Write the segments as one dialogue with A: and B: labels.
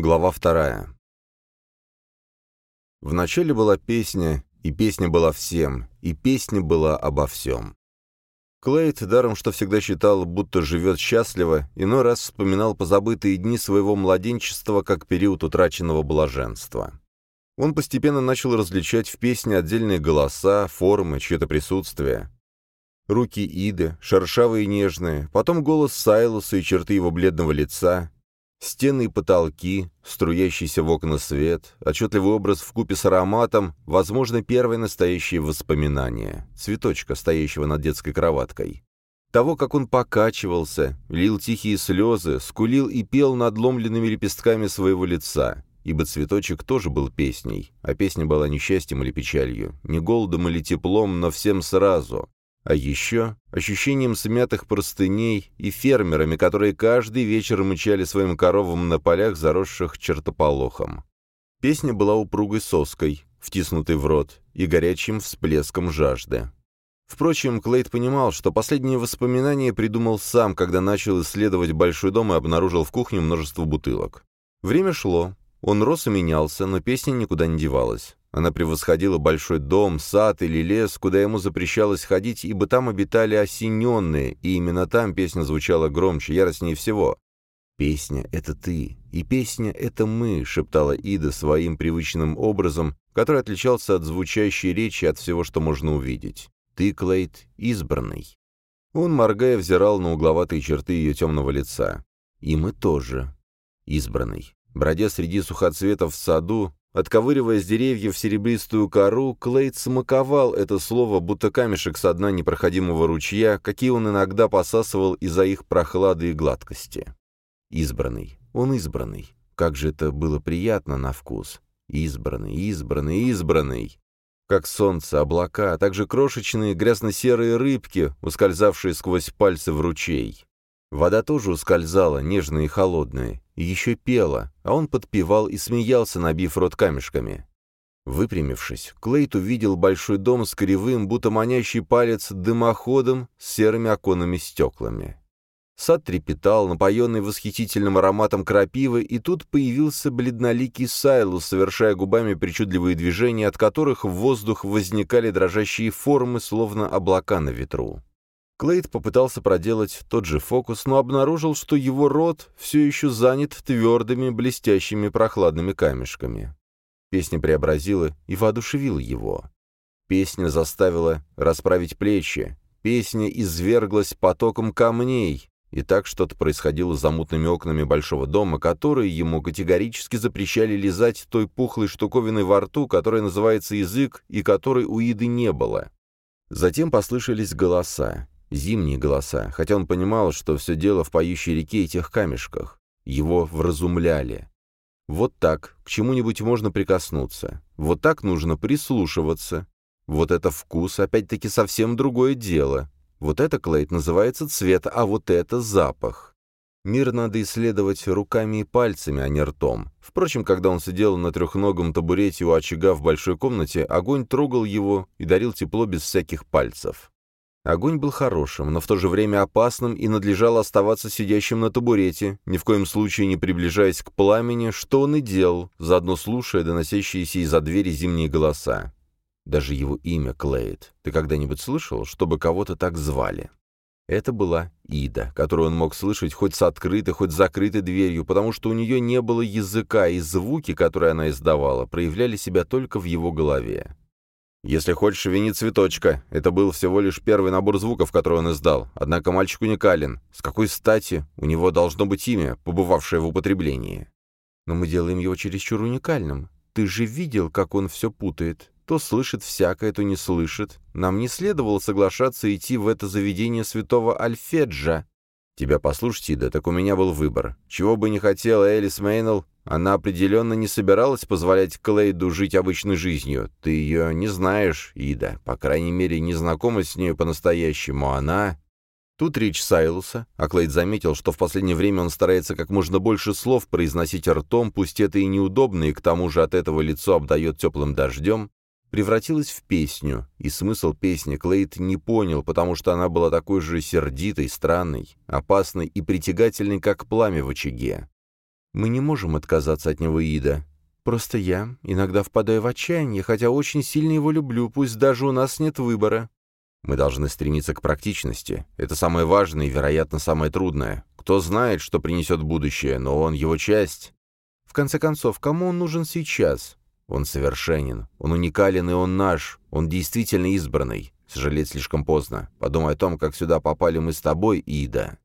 A: Глава вторая. Вначале была песня, и песня была всем, и песня была обо всем. Клейд, даром что всегда считал, будто живет счастливо, иной раз вспоминал позабытые дни своего младенчества как период утраченного блаженства. Он постепенно начал различать в песне отдельные голоса, формы, чье-то присутствие. Руки Иды, шершавые и нежные, потом голос Сайлуса и черты его бледного лица, Стены и потолки, струящийся в окна свет, отчетливый образ в купе с ароматом, возможно, первое настоящее воспоминание, цветочка, стоящего над детской кроваткой. Того, как он покачивался, лил тихие слезы, скулил и пел надломленными лепестками своего лица, ибо цветочек тоже был песней, а песня была не счастьем или печалью, не голодом или теплом, но всем сразу, а еще ощущением смятых простыней и фермерами, которые каждый вечер мычали своим коровам на полях, заросших чертополохом. Песня была упругой соской, втиснутой в рот, и горячим всплеском жажды. Впрочем, Клейд понимал, что последние воспоминания придумал сам, когда начал исследовать большой дом и обнаружил в кухне множество бутылок. Время шло, он рос и менялся, но песня никуда не девалась. Она превосходила большой дом, сад или лес, куда ему запрещалось ходить, ибо там обитали осененные, и именно там песня звучала громче, яростнее всего. «Песня — это ты, и песня — это мы», — шептала Ида своим привычным образом, который отличался от звучащей речи от всего, что можно увидеть. «Ты, Клейд, избранный». Он, моргая, взирал на угловатые черты ее темного лица. «И мы тоже. Избранный». Бродя среди сухоцветов в саду, Отковыривая с деревьев серебристую кору, Клейд смаковал это слово, будто камешек со дна непроходимого ручья, какие он иногда посасывал из-за их прохлады и гладкости. Избранный. Он избранный. Как же это было приятно на вкус. Избранный, избранный, избранный. Как солнце, облака, а также крошечные грязно-серые рыбки, ускользавшие сквозь пальцы в ручей. Вода тоже ускользала, нежная и холодная, еще пела, а он подпевал и смеялся, набив рот камешками. Выпрямившись, Клейт увидел большой дом с кривым, будто манящий палец, дымоходом с серыми оконными стеклами. Сад трепетал, напоенный восхитительным ароматом крапивы, и тут появился бледноликий Сайлус, совершая губами причудливые движения, от которых в воздух возникали дрожащие формы, словно облака на ветру. Клейд попытался проделать тот же фокус, но обнаружил, что его рот все еще занят твердыми, блестящими, прохладными камешками. Песня преобразила и воодушевила его. Песня заставила расправить плечи. Песня изверглась потоком камней, и так что-то происходило за мутными окнами большого дома, которые ему категорически запрещали лизать той пухлой штуковиной во рту, которая называется язык, и которой у Иды не было. Затем послышались голоса зимние голоса, хотя он понимал, что все дело в поющей реке и тех камешках. Его вразумляли. Вот так к чему-нибудь можно прикоснуться. Вот так нужно прислушиваться. Вот это вкус, опять-таки, совсем другое дело. Вот это, Клейт, называется цвет, а вот это запах. Мир надо исследовать руками и пальцами, а не ртом. Впрочем, когда он сидел на трехногом табурете у очага в большой комнате, огонь трогал его и дарил тепло без всяких пальцев. Огонь был хорошим, но в то же время опасным и надлежало оставаться сидящим на табурете, ни в коем случае не приближаясь к пламени, что он и делал, заодно слушая доносящиеся из-за двери зимние голоса. Даже его имя Клейд. Ты когда-нибудь слышал, чтобы кого-то так звали? Это была Ида, которую он мог слышать хоть с открытой, хоть с закрытой дверью, потому что у нее не было языка, и звуки, которые она издавала, проявляли себя только в его голове. Если хочешь, вини цветочка. Это был всего лишь первый набор звуков, который он издал. Однако мальчик уникален. С какой стати у него должно быть имя, побывавшее в употреблении? Но мы делаем его чересчур уникальным. Ты же видел, как он все путает. То слышит всякое, то не слышит. Нам не следовало соглашаться идти в это заведение святого Альфеджа. Тебя послушать, Ида, так у меня был выбор. Чего бы не хотела Элис Мейнелл, она определенно не собиралась позволять Клейду жить обычной жизнью. Ты ее не знаешь, Ида, по крайней мере, не знакома с ней по-настоящему. Она... Тут речь Сайлуса, а Клейд заметил, что в последнее время он старается как можно больше слов произносить ртом, пусть это и неудобно, и к тому же от этого лицо обдает теплым дождем, превратилась в песню, и смысл песни Клейд не понял, потому что она была такой же сердитой, странной, опасной и притягательной, как пламя в очаге.
B: Мы не можем отказаться от него, Ида. Просто я иногда впадаю в отчаяние, хотя очень сильно его люблю, пусть даже у нас нет выбора.
A: Мы должны стремиться к практичности. Это самое важное и, вероятно, самое трудное. Кто знает, что принесет будущее, но он его часть.
B: В конце концов, кому он нужен сейчас? Он совершенен, он уникален и он наш, он действительно избранный. Сожалеть слишком поздно. Подумай о том, как сюда попали мы с тобой, Ида.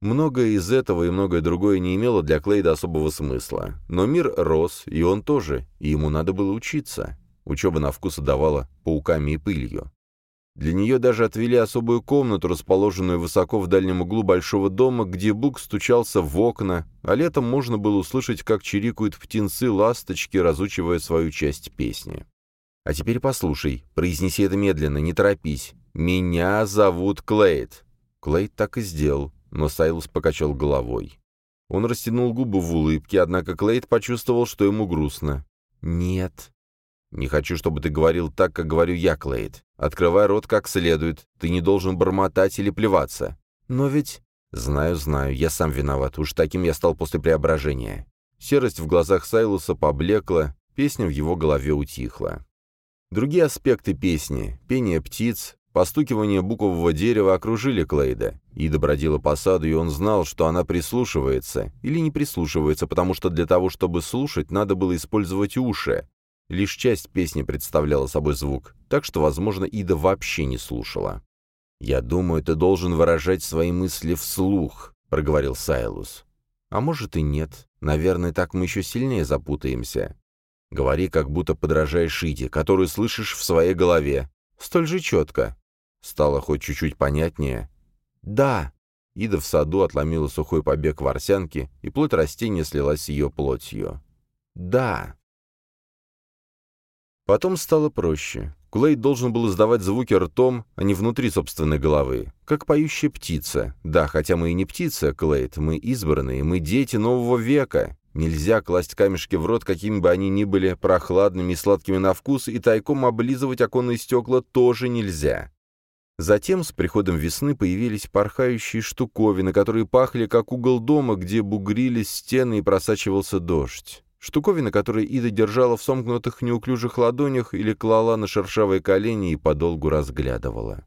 B: Многое из этого и многое другое не имело для Клейда особого смысла. Но мир рос, и он тоже, и ему надо было учиться. Учеба на вкус давала пауками и пылью. Для нее даже отвели особую комнату, расположенную высоко в дальнем углу большого дома, где Бук стучался в окна, а летом можно было услышать, как чирикают птенцы-ласточки, разучивая свою часть песни. «А теперь послушай, произнеси это медленно, не торопись. Меня зовут Клейд». Клейд так и сделал, но Сайлус покачал головой. Он растянул губы в улыбке, однако Клейд почувствовал, что ему грустно. «Нет», «Не хочу, чтобы ты говорил так, как говорю я, Клейд. Открывай рот как следует. Ты не должен бормотать или плеваться». «Но ведь...» «Знаю, знаю. Я сам виноват. Уж таким я стал после преображения». Серость в глазах Сайлуса поблекла, песня в его голове утихла. Другие аспекты песни — пение птиц, постукивание букового дерева окружили Клейда. Ида бродила по саду, и он знал, что она прислушивается или не прислушивается, потому что для того, чтобы слушать, надо было использовать уши, Лишь часть песни представляла собой звук, так что, возможно, Ида вообще не слушала. «Я думаю, ты должен выражать свои мысли вслух», — проговорил Сайлус. «А может и нет. Наверное, так мы еще сильнее запутаемся. Говори, как будто подражаешь Иде, которую слышишь в своей голове. Столь же четко. Стало хоть чуть-чуть понятнее?» «Да». Ида в саду отломила сухой побег ворсянки, и плоть растения слилась с ее плотью. «Да». Потом стало проще. Клейд должен был издавать звуки ртом, а не внутри собственной головы. Как поющая птица. Да, хотя мы и не птица, Клейд, мы избранные, мы дети нового века. Нельзя класть камешки в рот, какими бы они ни были прохладными и сладкими на вкус, и тайком облизывать оконные стекла тоже нельзя. Затем с приходом весны появились порхающие штуковины, которые пахли как угол дома, где бугрились стены и просачивался дождь. Штуковина, которую Ида держала в сомкнутых неуклюжих ладонях или клала на шершавые колени и подолгу разглядывала.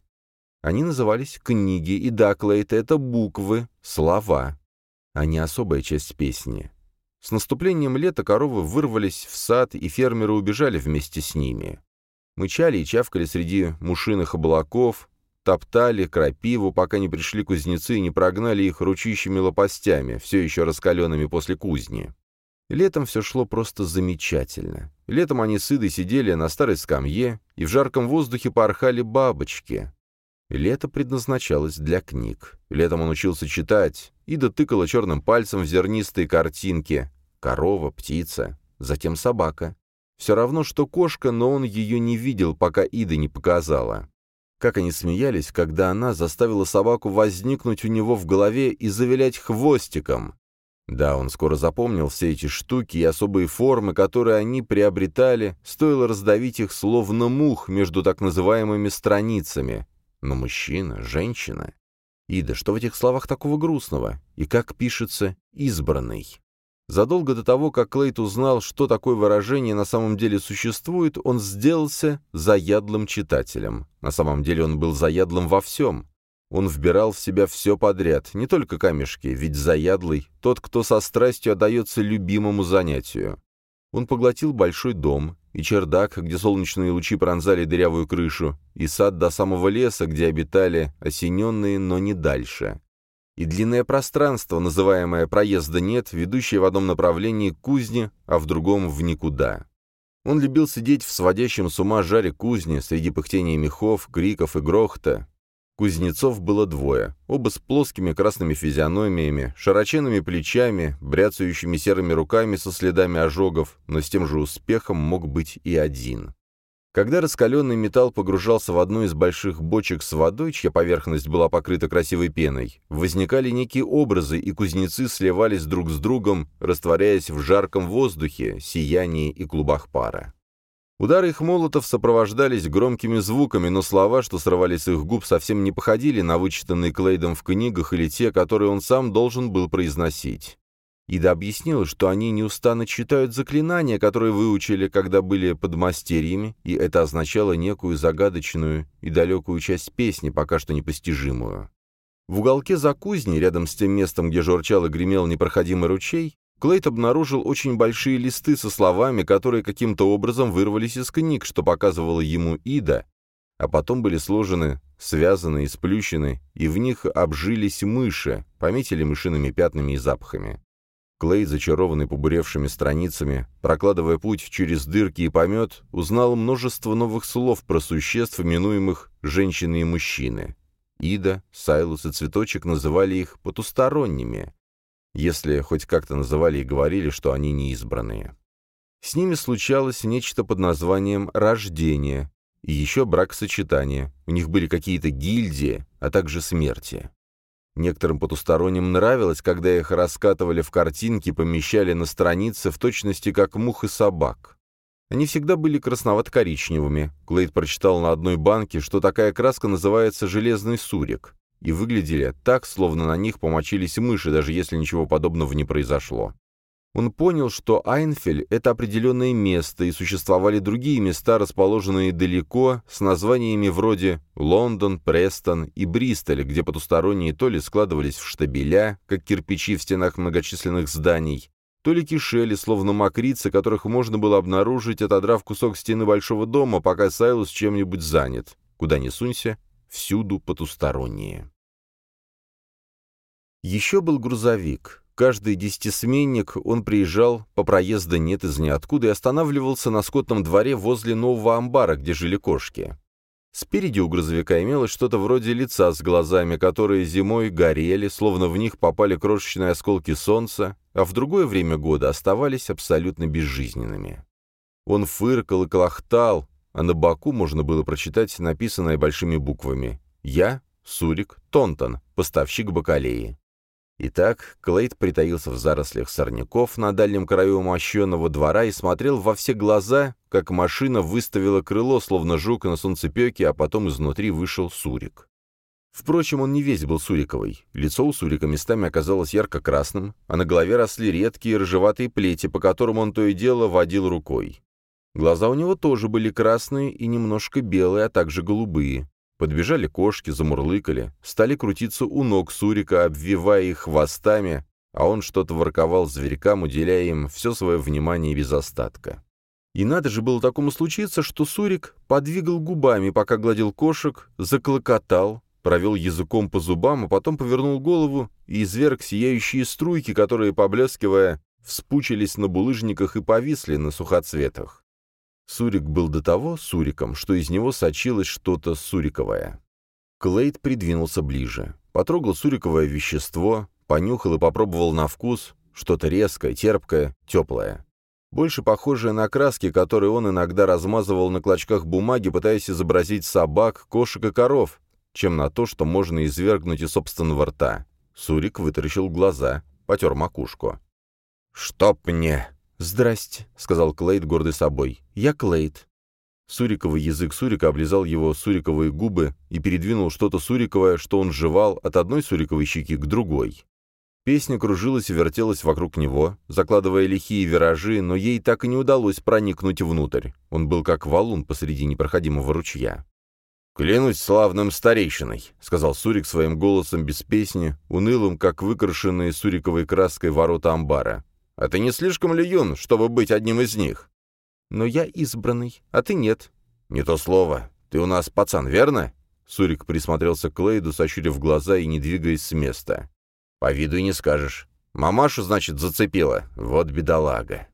B: Они назывались книги, и Даклейт — это буквы, слова, а не особая часть песни. С наступлением лета коровы вырвались в сад, и фермеры убежали вместе с ними. Мычали и чавкали среди мушиных облаков, топтали крапиву, пока не пришли кузнецы и не прогнали их ручищами лопастями, все еще раскаленными после кузни. Летом все шло просто замечательно. Летом они с Идой сидели на старой скамье, и в жарком воздухе порхали бабочки. Лето предназначалось для книг. Летом он учился читать. Ида тыкала черным пальцем в зернистые картинки. Корова, птица, затем собака. Все равно, что кошка, но он ее не видел, пока Ида не показала. Как они смеялись, когда она заставила собаку возникнуть у него в голове и завилять хвостиком. Да, он скоро запомнил все эти штуки и особые формы, которые они приобретали, стоило раздавить их словно мух между так называемыми страницами. Но мужчина, женщина... Ида, что в этих словах такого грустного? И как пишется «избранный»? Задолго до того, как Клейт узнал, что такое выражение на самом деле существует, он сделался заядлым читателем. На самом деле он был заядлым во всем. Он вбирал в себя все подряд, не только камешки, ведь заядлый — тот, кто со страстью отдается любимому занятию. Он поглотил большой дом, и чердак, где солнечные лучи пронзали дырявую крышу, и сад до самого леса, где обитали осененные, но не дальше. И длинное пространство, называемое «проезда нет», ведущее в одном направлении к кузне, а в другом — в никуда. Он любил сидеть в сводящем с ума жаре кузни среди пыхтения мехов, криков и грохота, Кузнецов было двое, оба с плоскими красными физиономиями, широченными плечами, бряцающими серыми руками со следами ожогов, но с тем же успехом мог быть и один. Когда раскаленный металл погружался в одну из больших бочек с водой, чья поверхность была покрыта красивой пеной, возникали некие образы, и кузнецы сливались друг с другом, растворяясь в жарком воздухе, сиянии и клубах пара. Удары их молотов сопровождались громкими звуками, но слова, что срывались с их губ, совсем не походили на вычитанные Клейдом в книгах или те, которые он сам должен был произносить. Ида объяснила, что они неустанно читают заклинания, которые выучили, когда были подмастерьями, и это означало некую загадочную и далекую часть песни, пока что непостижимую. В уголке за кузней, рядом с тем местом, где журчал и гремел непроходимый ручей, Клейт обнаружил очень большие листы со словами, которые каким-то образом вырвались из книг, что показывала ему Ида, а потом были сложены, связаны и сплющены, и в них обжились мыши, пометили мышиными пятнами и запахами. Клей, зачарованный побуревшими страницами, прокладывая путь через дырки и помет, узнал множество новых слов про существ, именуемых «женщины и мужчины». Ида, Сайлус и Цветочек называли их «потусторонними», если хоть как-то называли и говорили, что они неизбранные. С ними случалось нечто под названием «рождение», и еще бракосочетание, у них были какие-то гильдии, а также смерти. Некоторым потусторонним нравилось, когда их раскатывали в картинки, помещали на странице в точности как мух и собак. Они всегда были красновато-коричневыми. Клейд прочитал на одной банке, что такая краска называется «железный сурик», и выглядели так, словно на них помочились мыши, даже если ничего подобного не произошло. Он понял, что Айнфель — это определенное место, и существовали другие места, расположенные далеко, с названиями вроде Лондон, Престон и Бристоль, где потусторонние то ли складывались в штабеля, как кирпичи в стенах многочисленных зданий, то ли кишели, словно мокрицы, которых можно было обнаружить, отодрав кусок стены большого дома, пока Сайлус чем-нибудь занят. Куда ни сунься, всюду потусторонние. Еще был грузовик. Каждый десятисменник он приезжал, по проезда нет из ниоткуда, и останавливался на скотном дворе возле нового амбара, где жили кошки. Спереди у грузовика имелось что-то вроде лица с глазами, которые зимой горели, словно в них попали крошечные осколки солнца, а в другое время года оставались абсолютно безжизненными. Он фыркал и колохтал, а на боку можно было прочитать написанное большими буквами «Я, Сурик, Тонтон, поставщик бакалеи». Итак, Клейд притаился в зарослях сорняков на дальнем краю мощенного двора и смотрел во все глаза, как машина выставила крыло, словно жук на солнцепеке, а потом изнутри вышел Сурик. Впрочем, он не весь был Суриковый. Лицо у Сурика местами оказалось ярко-красным, а на голове росли редкие рыжеватые плети, по которым он то и дело водил рукой. Глаза у него тоже были красные и немножко белые, а также голубые. Подбежали кошки, замурлыкали, стали крутиться у ног Сурика, обвивая их хвостами, а он что-то ворковал зверькам, уделяя им все свое внимание без остатка. И надо же было такому случиться, что Сурик подвигал губами, пока гладил кошек, заклокотал, провел языком по зубам, а потом повернул голову и изверг сияющие струйки, которые, поблескивая, вспучились на булыжниках и повисли на сухоцветах. Сурик был до того суриком, что из него сочилось что-то суриковое. Клейд придвинулся ближе, потрогал суриковое вещество, понюхал и попробовал на вкус что-то резкое, терпкое, теплое. Больше похожее на краски, которые он иногда размазывал на клочках бумаги, пытаясь изобразить собак, кошек и коров, чем на то, что можно извергнуть из собственного рта. Сурик вытаращил глаза, потер макушку. «Чтоб мне!» «Здрасте», — сказал Клейд, гордый собой. «Я Клейд». Суриковый язык Сурика облизал его суриковые губы и передвинул что-то суриковое, что он жевал от одной суриковой щеки к другой. Песня кружилась и вертелась вокруг него, закладывая лихие виражи, но ей так и не удалось проникнуть внутрь. Он был как валун посреди непроходимого ручья. «Клянусь славным старейшиной», — сказал Сурик своим голосом без песни, унылым, как выкрашенные суриковой краской ворота амбара. А ты не слишком ли юн, чтобы быть одним из них? Но я избранный, а ты нет. Не то слово. Ты у нас пацан, верно? Сурик присмотрелся к Лейду, сощурив глаза и не двигаясь с места. По виду и не скажешь. Мамашу, значит, зацепила. Вот бедолага.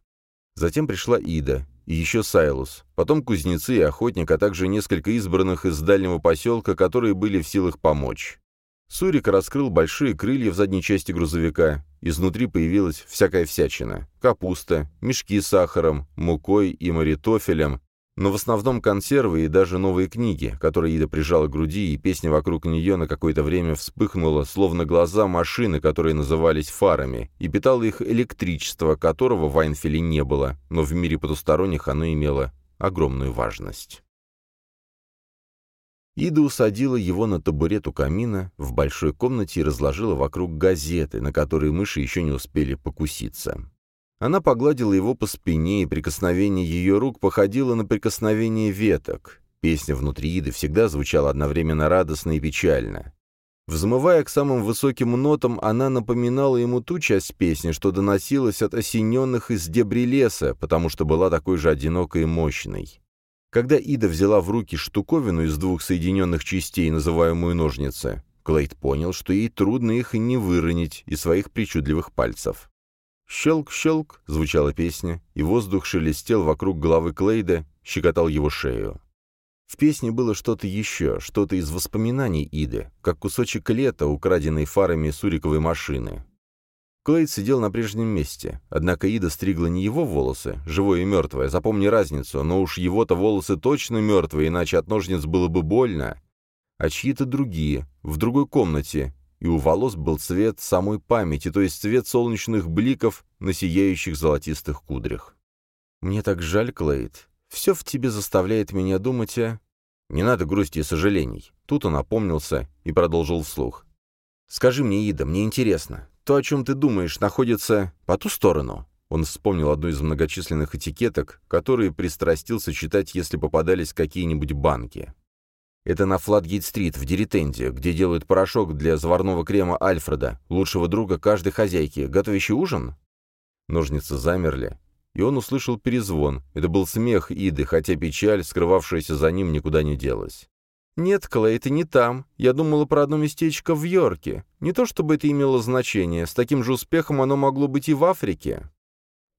B: Затем пришла Ида, и еще Сайлус, потом кузнецы и охотник, а также несколько избранных из дальнего поселка, которые были в силах помочь. Сурик раскрыл большие крылья в задней части грузовика. Изнутри появилась всякая всячина. Капуста, мешки с сахаром, мукой и маритофелем, но в основном консервы и даже новые книги, которые Ида прижала к груди, и песня вокруг нее на какое-то время вспыхнула, словно глаза машины, которые назывались фарами, и питало их электричество, которого в Айнфеле не было, но в мире потусторонних оно имело огромную важность. Ида усадила его на табурет у камина в большой комнате и разложила вокруг газеты, на которые мыши еще не успели покуситься. Она погладила его по спине, и прикосновение ее рук походило на прикосновение веток. Песня внутри Иды всегда звучала одновременно радостно и печально. Взмывая к самым высоким нотам, она напоминала ему ту часть песни, что доносилась от осененных из дебри леса, потому что была такой же одинокой и мощной. Когда Ида взяла в руки штуковину из двух соединенных частей, называемую ножницы, Клейд понял, что ей трудно их не выронить из своих причудливых пальцев. «Щелк-щелк» — звучала песня, и воздух шелестел вокруг головы Клейда, щекотал его шею. В песне было что-то еще, что-то из воспоминаний Иды, как кусочек лета, украденный фарами суриковой машины. Клейд сидел на прежнем месте, однако Ида стригла не его волосы, живое и мертвое, запомни разницу, но уж его-то волосы точно мертвые, иначе от ножниц было бы больно, а чьи-то другие, в другой комнате, и у волос был цвет самой памяти, то есть цвет солнечных бликов на сияющих золотистых кудрях. «Мне так жаль, Клейд. Все в тебе заставляет меня думать о...» «Не надо грусти и сожалений». Тут он опомнился и продолжил вслух. «Скажи мне, Ида, мне интересно. То, о чем ты думаешь, находится по ту сторону?» Он вспомнил одну из многочисленных этикеток, которые пристрастился читать, если попадались какие-нибудь банки. Это на Флатгейт-стрит, в Диритенде, где делают порошок для заварного крема Альфреда, лучшего друга каждой хозяйки, готовящий ужин? Ножницы замерли, и он услышал перезвон. Это был смех Иды, хотя печаль, скрывавшаяся за ним, никуда не делась. «Нет, Клей, это не там. Я думала про одно местечко в Йорке. Не то чтобы это имело значение, с таким же успехом оно могло быть и в Африке».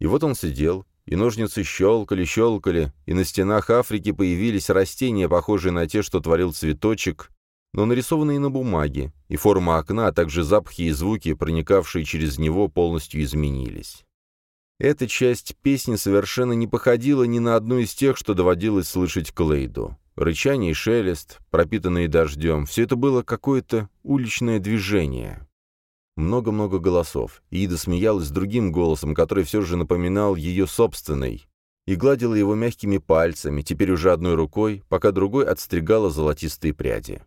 B: И вот он сидел, и ножницы щелкали-щелкали, и на стенах Африки появились растения, похожие на те, что творил цветочек, но нарисованные на бумаге, и форма окна, а также запахи и звуки, проникавшие через него, полностью изменились. Эта часть песни совершенно не походила ни на одну из тех, что доводилось слышать Клейду. Рычание и шелест, пропитанные дождем, все это было какое-то уличное движение. Много-много голосов. Ида смеялась другим голосом, который все же напоминал ее собственный, и гладила его мягкими пальцами, теперь уже одной рукой, пока другой отстригала золотистые пряди.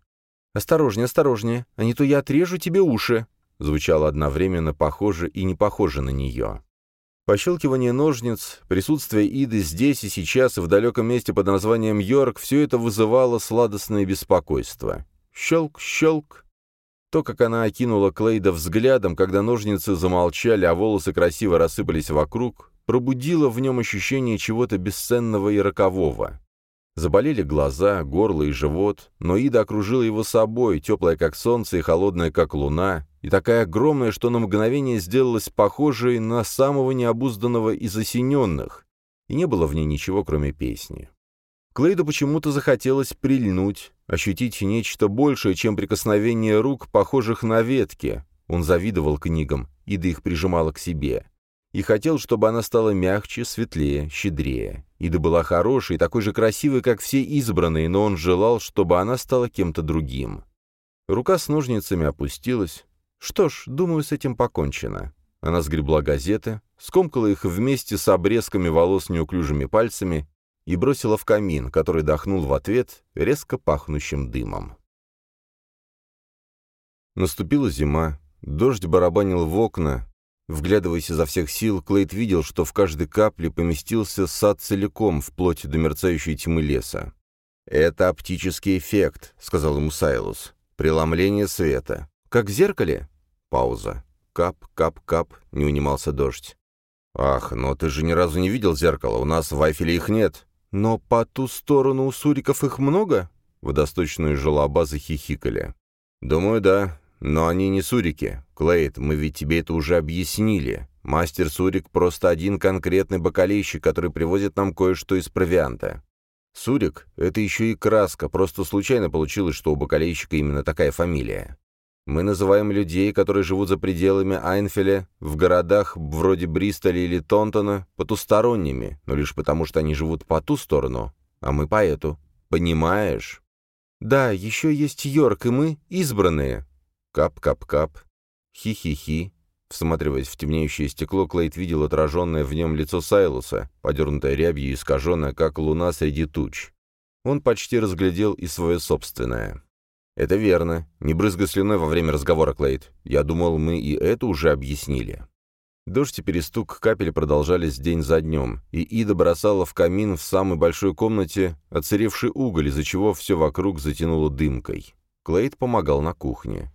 B: «Осторожнее, осторожнее, а не то я отрежу тебе уши!» звучало одновременно похоже и не похоже на нее. Пощелкивание ножниц, присутствие Иды здесь и сейчас и в далеком месте под названием Йорк, все это вызывало сладостное беспокойство. Щелк, щелк, то, как она окинула Клейда взглядом, когда ножницы замолчали, а волосы красиво рассыпались вокруг, пробудило в нем ощущение чего-то бесценного и рокового. Заболели глаза, горло и живот, но Ида окружила его собой, теплая как солнце и холодная как луна, и такая огромная, что на мгновение сделалась похожей на самого необузданного из осененных, и не было в ней ничего, кроме песни. Клейду почему-то захотелось прильнуть, ощутить нечто большее, чем прикосновение рук, похожих на ветки. Он завидовал книгам, Ида их прижимала к себе. И хотел, чтобы она стала мягче, светлее, щедрее. Ида была хорошей, такой же красивой, как все избранные, но он желал, чтобы она стала кем-то другим. Рука с ножницами опустилась. Что ж, думаю, с этим покончено. Она сгребла газеты, скомкала их вместе с обрезками волос неуклюжими пальцами и бросила в камин, который дохнул в ответ резко пахнущим дымом. Наступила зима, дождь барабанил в окна. Вглядываясь изо всех сил, Клейд видел, что в каждой капле поместился сад целиком, вплоть до мерцающей тьмы леса. «Это оптический эффект», — сказал ему Сайлус. «Преломление света. Как в зеркале?» Пауза. Кап, кап, кап, не унимался дождь. «Ах, но ты же ни разу не видел зеркало, у нас в Айфеле их нет». «Но по ту сторону у суриков их много?» Водосточные желоба захихикали. «Думаю, да. Но они не сурики. Клейд, мы ведь тебе это уже объяснили. Мастер Сурик просто один конкретный бакалейщик, который привозит нам кое-что из провианта. Сурик — это еще и краска, просто случайно получилось, что у бакалейщика именно такая фамилия. Мы называем людей, которые живут за пределами Айнфеля, в городах вроде Бристоля или Тонтона, потусторонними, но лишь потому, что они живут по ту сторону, а мы по эту. Понимаешь? Да, еще есть Йорк, и мы избранные. Кап-кап-кап. Хи-хи-хи. Всматриваясь в темнеющее стекло, Клейд видел отраженное в нем лицо Сайлуса, подернутое рябью и искаженное, как луна среди туч. он почти разглядел и свое собственное. «Это верно. Не брызгай слюной во время разговора, Клейд. Я думал, мы и это уже объяснили». Дождь и перестук капель продолжались день за днем, и Ида бросала в камин в самой большой комнате оцаревший уголь, из-за чего все вокруг затянуло дымкой. Клейд помогал на кухне.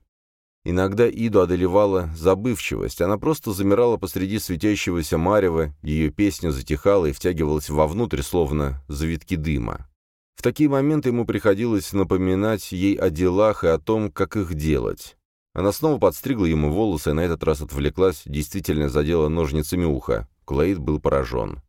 B: Иногда Иду одолевала забывчивость, она просто замирала посреди светящегося марева, ее песня затихала и втягивалась вовнутрь, словно завитки дыма. В такие моменты ему приходилось напоминать ей о делах и о том, как их делать. Она снова подстригла ему волосы и на этот раз отвлеклась, действительно задела ножницами ухо. Клейд был поражен.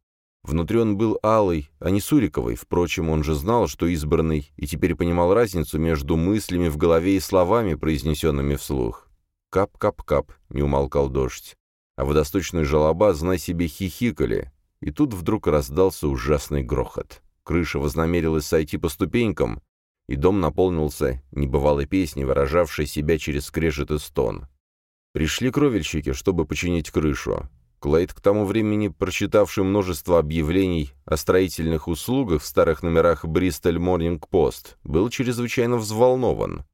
B: Внутри он был алый, а не суриковый. Впрочем, он же знал, что избранный, и теперь понимал разницу между мыслями в голове и словами, произнесенными вслух. «Кап-кап-кап», — не умолкал дождь. А водосточные желоба, знай себе, хихикали. И тут вдруг раздался ужасный грохот. Крыша вознамерилась сойти по ступенькам, и дом наполнился небывалой песней, выражавшей себя через скрежет и стон. Пришли кровельщики, чтобы починить крышу. Клейд, к тому времени прочитавший множество объявлений о строительных услугах в старых номерах «Бристоль Морнинг Пост», был чрезвычайно взволнован.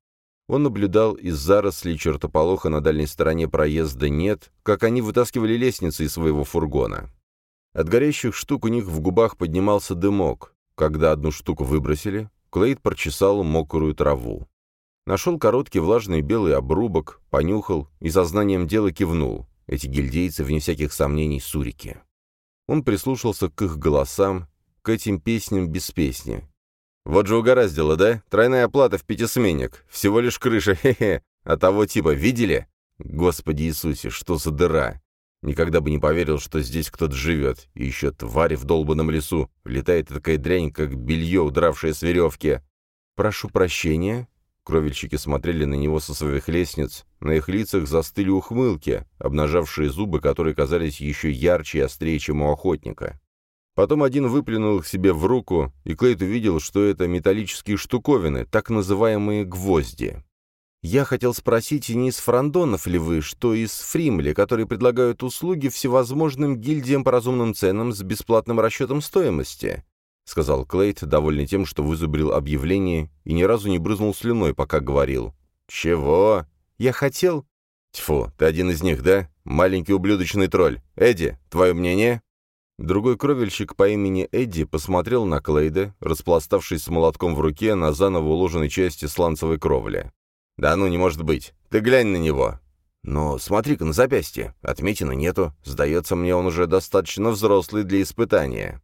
B: Он наблюдал из зарослей чертополоха на дальней стороне проезда «нет», как они вытаскивали лестницы из своего фургона. От горящих штук у них в губах поднимался дымок. Когда одну штуку выбросили, Клейд прочесал мокрую траву. Нашел короткий влажный белый обрубок, понюхал и сознанием дела кивнул. Эти гильдейцы, вне всяких сомнений, сурики. Он прислушался к их голосам, к этим песням без песни. «Вот же угораздило, да? Тройная оплата в пятисменник. Всего лишь крыша, хе-хе. А того типа видели? Господи Иисусе, что за дыра! Никогда бы не поверил, что здесь кто-то живет. И еще твари в долбанном лесу. Летает такая дрянь, как белье, удравшее с веревки. «Прошу прощения». Кровельщики смотрели на него со своих лестниц. На их лицах застыли ухмылки, обнажавшие зубы, которые казались еще ярче и острее, чем у охотника. Потом один выплюнул их себе в руку, и Клейт увидел, что это металлические штуковины, так называемые гвозди. Я хотел спросить, не из франдонов ли вы, что из Фримли, которые предлагают услуги всевозможным гильдиям по разумным ценам с бесплатным расчетом стоимости?» — сказал Клейт, довольный тем, что вызубрил объявление и ни разу не брызнул слюной, пока говорил. «Чего? Я хотел...» «Тьфу, ты один из них, да? Маленький ублюдочный тролль. Эдди, твое мнение?» Другой кровельщик по имени Эдди посмотрел на Клейда, распластавшись с молотком в руке на заново уложенной части сланцевой кровли. «Да ну, не может быть. Ты глянь на него». «Но смотри-ка на запястье. Отметины нету. Сдается мне, он уже достаточно взрослый для испытания».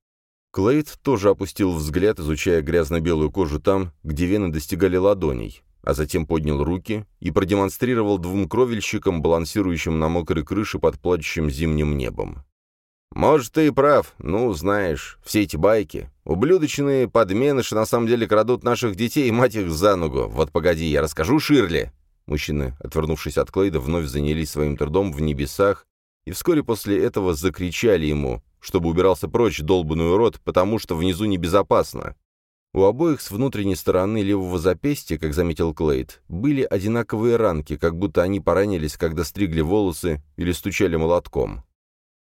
B: Клейд тоже опустил взгляд, изучая грязно-белую кожу там, где вены достигали ладоней, а затем поднял руки и продемонстрировал двум кровельщикам, балансирующим на мокрой крыше под плачущим зимним небом. «Может, ты и прав. Ну, знаешь, все эти байки. Ублюдочные подменыши на самом деле крадут наших детей, мать их за ногу. Вот погоди, я расскажу Ширли». Мужчины, отвернувшись от Клейда, вновь занялись своим трудом в небесах, и вскоре после этого закричали ему, чтобы убирался прочь долбанный урод, потому что внизу небезопасно. У обоих с внутренней стороны левого запястья, как заметил Клейд, были одинаковые ранки, как будто они поранились, когда стригли волосы или стучали молотком.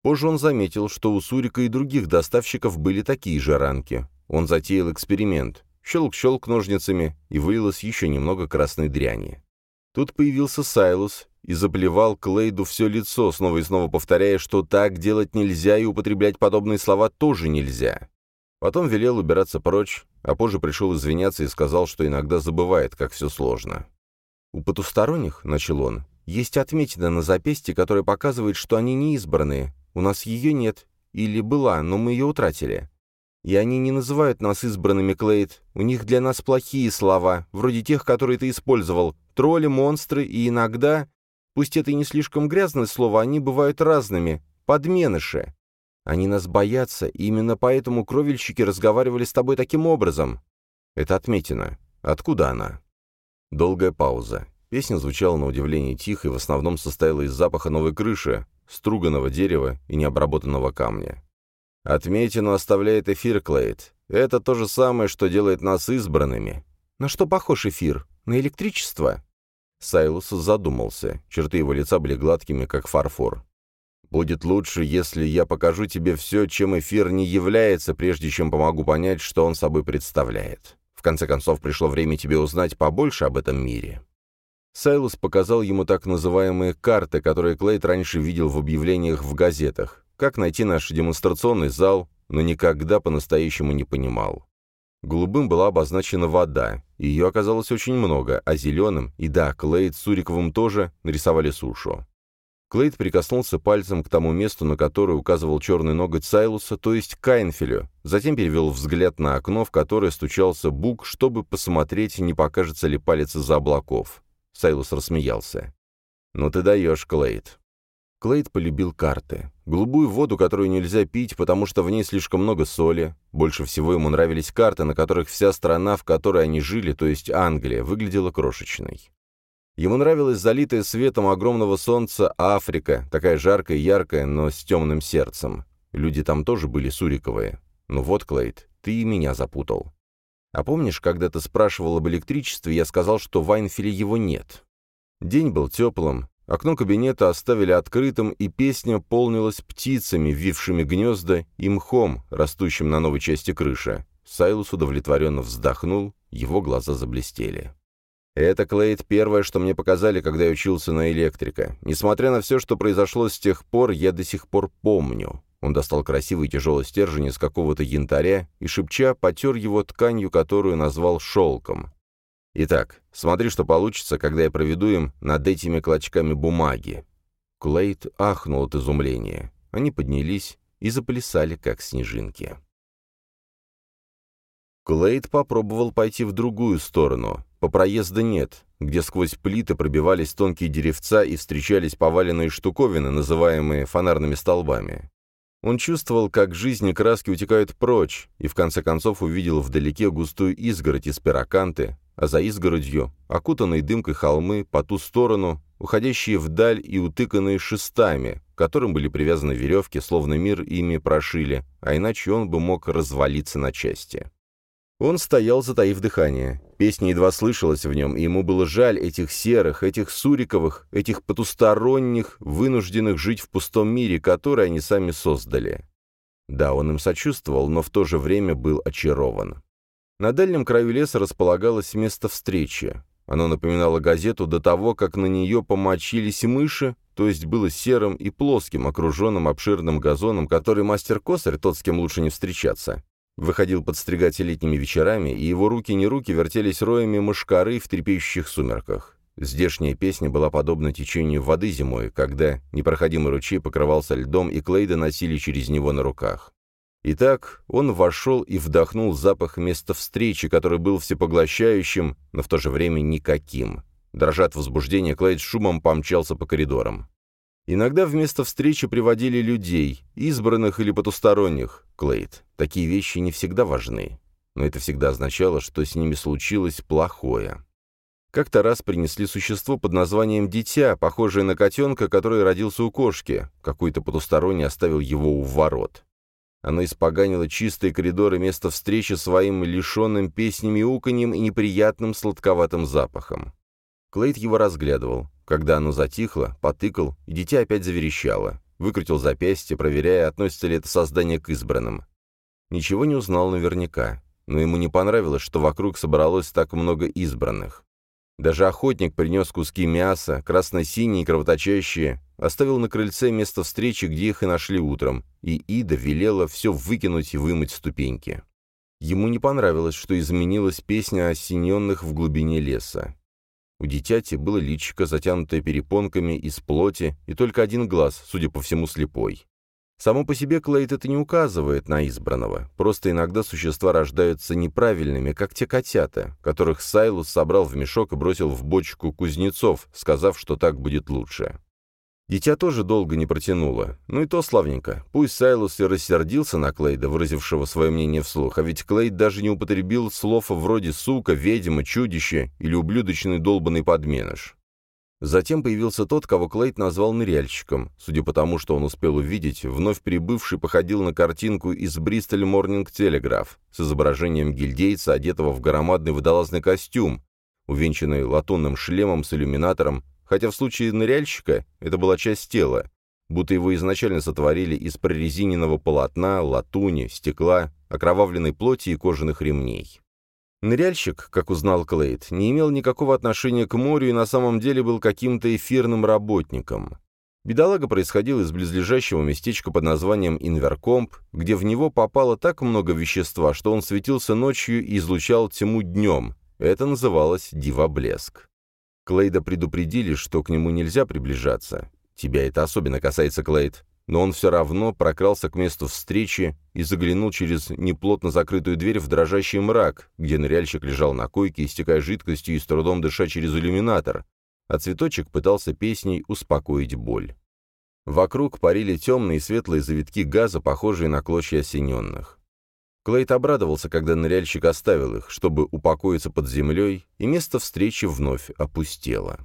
B: Позже он заметил, что у Сурика и других доставщиков были такие же ранки. Он затеял эксперимент. Щелк-щелк ножницами, и вылилось еще немного красной дряни. Тут появился Сайлус и заплевал Клейду все лицо, снова и снова повторяя, что так делать нельзя и употреблять подобные слова тоже нельзя. Потом велел убираться прочь, а позже пришел извиняться и сказал, что иногда забывает, как все сложно. «У потусторонних, — начал он, — есть отметина на запястье, которая показывает, что они не избранные, у нас ее нет. Или была, но мы ее утратили. И они не называют нас избранными, Клейд. У них для нас плохие слова, вроде тех, которые ты использовал. Тролли, монстры и иногда... Пусть это и не слишком грязное слово, они бывают разными. Подменыши. Они нас боятся, и именно поэтому кровельщики разговаривали с тобой таким образом. Это отметина. Откуда она? Долгая пауза. Песня звучала на удивление тихо и в основном состояла из запаха новой крыши, струганного дерева и необработанного камня. Отметину оставляет эфир Клейд. Это то же самое, что делает нас избранными. На что похож эфир? На электричество? Сайлус задумался. Черты его лица были гладкими, как фарфор. «Будет лучше, если я покажу тебе все, чем эфир не является, прежде чем помогу понять, что он собой представляет. В конце концов, пришло время тебе узнать побольше об этом мире». Сайлус показал ему так называемые карты, которые Клейд раньше видел в объявлениях в газетах. Как найти наш демонстрационный зал, но никогда по-настоящему не понимал. Голубым была обозначена вода, ее оказалось очень много, а зеленым, и да, Клейд с Суриковым тоже, нарисовали сушу. Клейд прикоснулся пальцем к тому месту, на которое указывал черный ноготь Сайлуса, то есть Кайнфелю, затем перевел взгляд на окно, в которое стучался Бук, чтобы посмотреть, не покажется ли палец из-за облаков. Сайлус рассмеялся. «Ну ты даешь, Клейд». Клейд полюбил карты. Голубую воду, которую нельзя пить, потому что в ней слишком много соли. Больше всего ему нравились карты, на которых вся страна, в которой они жили, то есть Англия, выглядела крошечной. Ему нравилась залитая светом огромного солнца Африка, такая жаркая и яркая, но с темным сердцем. Люди там тоже были суриковые. Ну вот, Клейд, ты и меня запутал. А помнишь, когда ты спрашивал об электричестве, я сказал, что в Айнфиле его нет? День был теплым, Окно кабинета оставили открытым, и песня полнилась птицами, вившими гнезда, и мхом, растущим на новой части крыши. Сайлус удовлетворенно вздохнул, его глаза заблестели. «Это, Клейд, первое, что мне показали, когда я учился на электрика. Несмотря на все, что произошло с тех пор, я до сих пор помню». Он достал красивый тяжелый стержень из какого-то янтаря и, шепча, потер его тканью, которую назвал шелком. Итак, смотри, что получится, когда я проведу им над этими клочками бумаги». Клейд ахнул от изумления. Они поднялись и заплясали, как снежинки. Клейд попробовал пойти в другую сторону. По проезда нет, где сквозь плиты пробивались тонкие деревца и встречались поваленные штуковины, называемые фонарными столбами. Он чувствовал, как жизнь и краски утекают прочь, и в конце концов увидел вдалеке густую изгородь из пироканты, а за изгородью, окутанные дымкой холмы, по ту сторону, уходящие вдаль и утыканные шестами, к которым были привязаны веревки, словно мир ими прошили, а иначе он бы мог развалиться на части. Он стоял, затаив дыхание. Песня едва слышалась в нем, и ему было жаль этих серых, этих суриковых, этих потусторонних, вынужденных жить в пустом мире, который они сами создали. Да, он им сочувствовал, но в то же время был очарован. На дальнем краю леса располагалось место встречи. Оно напоминало газету до того, как на нее помочились мыши, то есть было серым и плоским, окруженным обширным газоном, который мастер-косарь, тот, с кем лучше не встречаться, выходил подстригать летними вечерами, и его руки не руки вертелись роями мышкары в трепещущих сумерках. Здешняя песня была подобна течению воды зимой, когда непроходимый ручей покрывался льдом, и Клейда носили через него на руках. Итак, он вошел и вдохнул запах места встречи, который был всепоглощающим, но в то же время никаким. Дрожа от возбуждения, Клейд шумом помчался по коридорам. Иногда вместо встречи приводили людей, избранных или потусторонних. Клейд, такие вещи не всегда важны. Но это всегда означало, что с ними случилось плохое. Как-то раз принесли существо под названием «дитя», похожее на котенка, который родился у кошки. Какой-то потусторонний оставил его у ворот. Оно испоганило чистые коридоры места встречи своим лишенным песнями уканьем и неприятным сладковатым запахом. Клейд его разглядывал. Когда оно затихло, потыкал, и дитя опять заверещало. Выкрутил запястье, проверяя, относится ли это создание к избранным. Ничего не узнал наверняка, но ему не понравилось, что вокруг собралось так много избранных. Даже охотник принес куски мяса, красно-синие и кровоточащие, оставил на крыльце место встречи, где их и нашли утром, и Ида велела все выкинуть и вымыть ступеньки. Ему не понравилось, что изменилась песня осененных в глубине леса. У дитяти было личико, затянутое перепонками из плоти, и только один глаз, судя по всему, слепой. Само по себе Клейд это не указывает на избранного, просто иногда существа рождаются неправильными, как те котята, которых Сайлус собрал в мешок и бросил в бочку кузнецов, сказав, что так будет лучше. Дитя тоже долго не протянуло. Ну и то славненько. Пусть Сайлус и рассердился на Клейда, выразившего свое мнение вслух, а ведь Клейд даже не употребил слов вроде «сука», «ведьма», «чудище» или «ублюдочный долбанный подменыш». Затем появился тот, кого Клейд назвал ныряльщиком. Судя по тому, что он успел увидеть, вновь прибывший походил на картинку из «Бристоль Морнинг Телеграф» с изображением гильдейца, одетого в громадный водолазный костюм, увенчанный латунным шлемом с иллюминатором хотя в случае ныряльщика это была часть тела, будто его изначально сотворили из прорезиненного полотна, латуни, стекла, окровавленной плоти и кожаных ремней. Ныряльщик, как узнал Клейд, не имел никакого отношения к морю и на самом деле был каким-то эфирным работником. Бедолага происходил из близлежащего местечка под названием Инверкомп, где в него попало так много вещества, что он светился ночью и излучал тьму днем. Это называлось дивоблеск. Клейда предупредили, что к нему нельзя приближаться. Тебя это особенно касается, Клейд. Но он все равно прокрался к месту встречи и заглянул через неплотно закрытую дверь в дрожащий мрак, где ныряльщик лежал на койке, истекая жидкостью и с трудом дыша через иллюминатор, а цветочек пытался песней успокоить боль. Вокруг парили темные и светлые завитки газа, похожие на клочья осененных. Клейт обрадовался, когда ныряльщик оставил их, чтобы упокоиться под землей, и место встречи вновь опустело.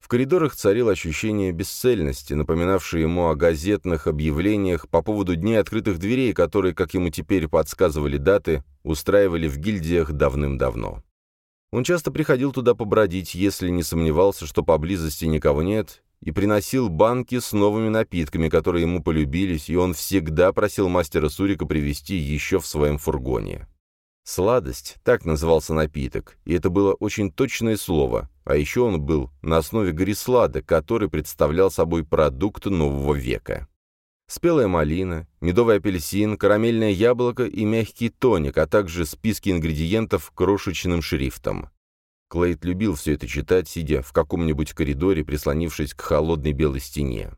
B: В коридорах царило ощущение бесцельности, напоминавшее ему о газетных объявлениях по поводу дней открытых дверей, которые, как ему теперь подсказывали даты, устраивали в гильдиях давным-давно. Он часто приходил туда побродить, если не сомневался, что поблизости никого нет, и приносил банки с новыми напитками, которые ему полюбились, и он всегда просил мастера Сурика привезти еще в своем фургоне. Сладость — так назывался напиток, и это было очень точное слово, а еще он был на основе горислада, который представлял собой продукт нового века. Спелая малина, медовый апельсин, карамельное яблоко и мягкий тоник, а также списки ингредиентов крошечным шрифтом. Клейд любил все это читать, сидя в каком-нибудь коридоре, прислонившись к холодной белой стене.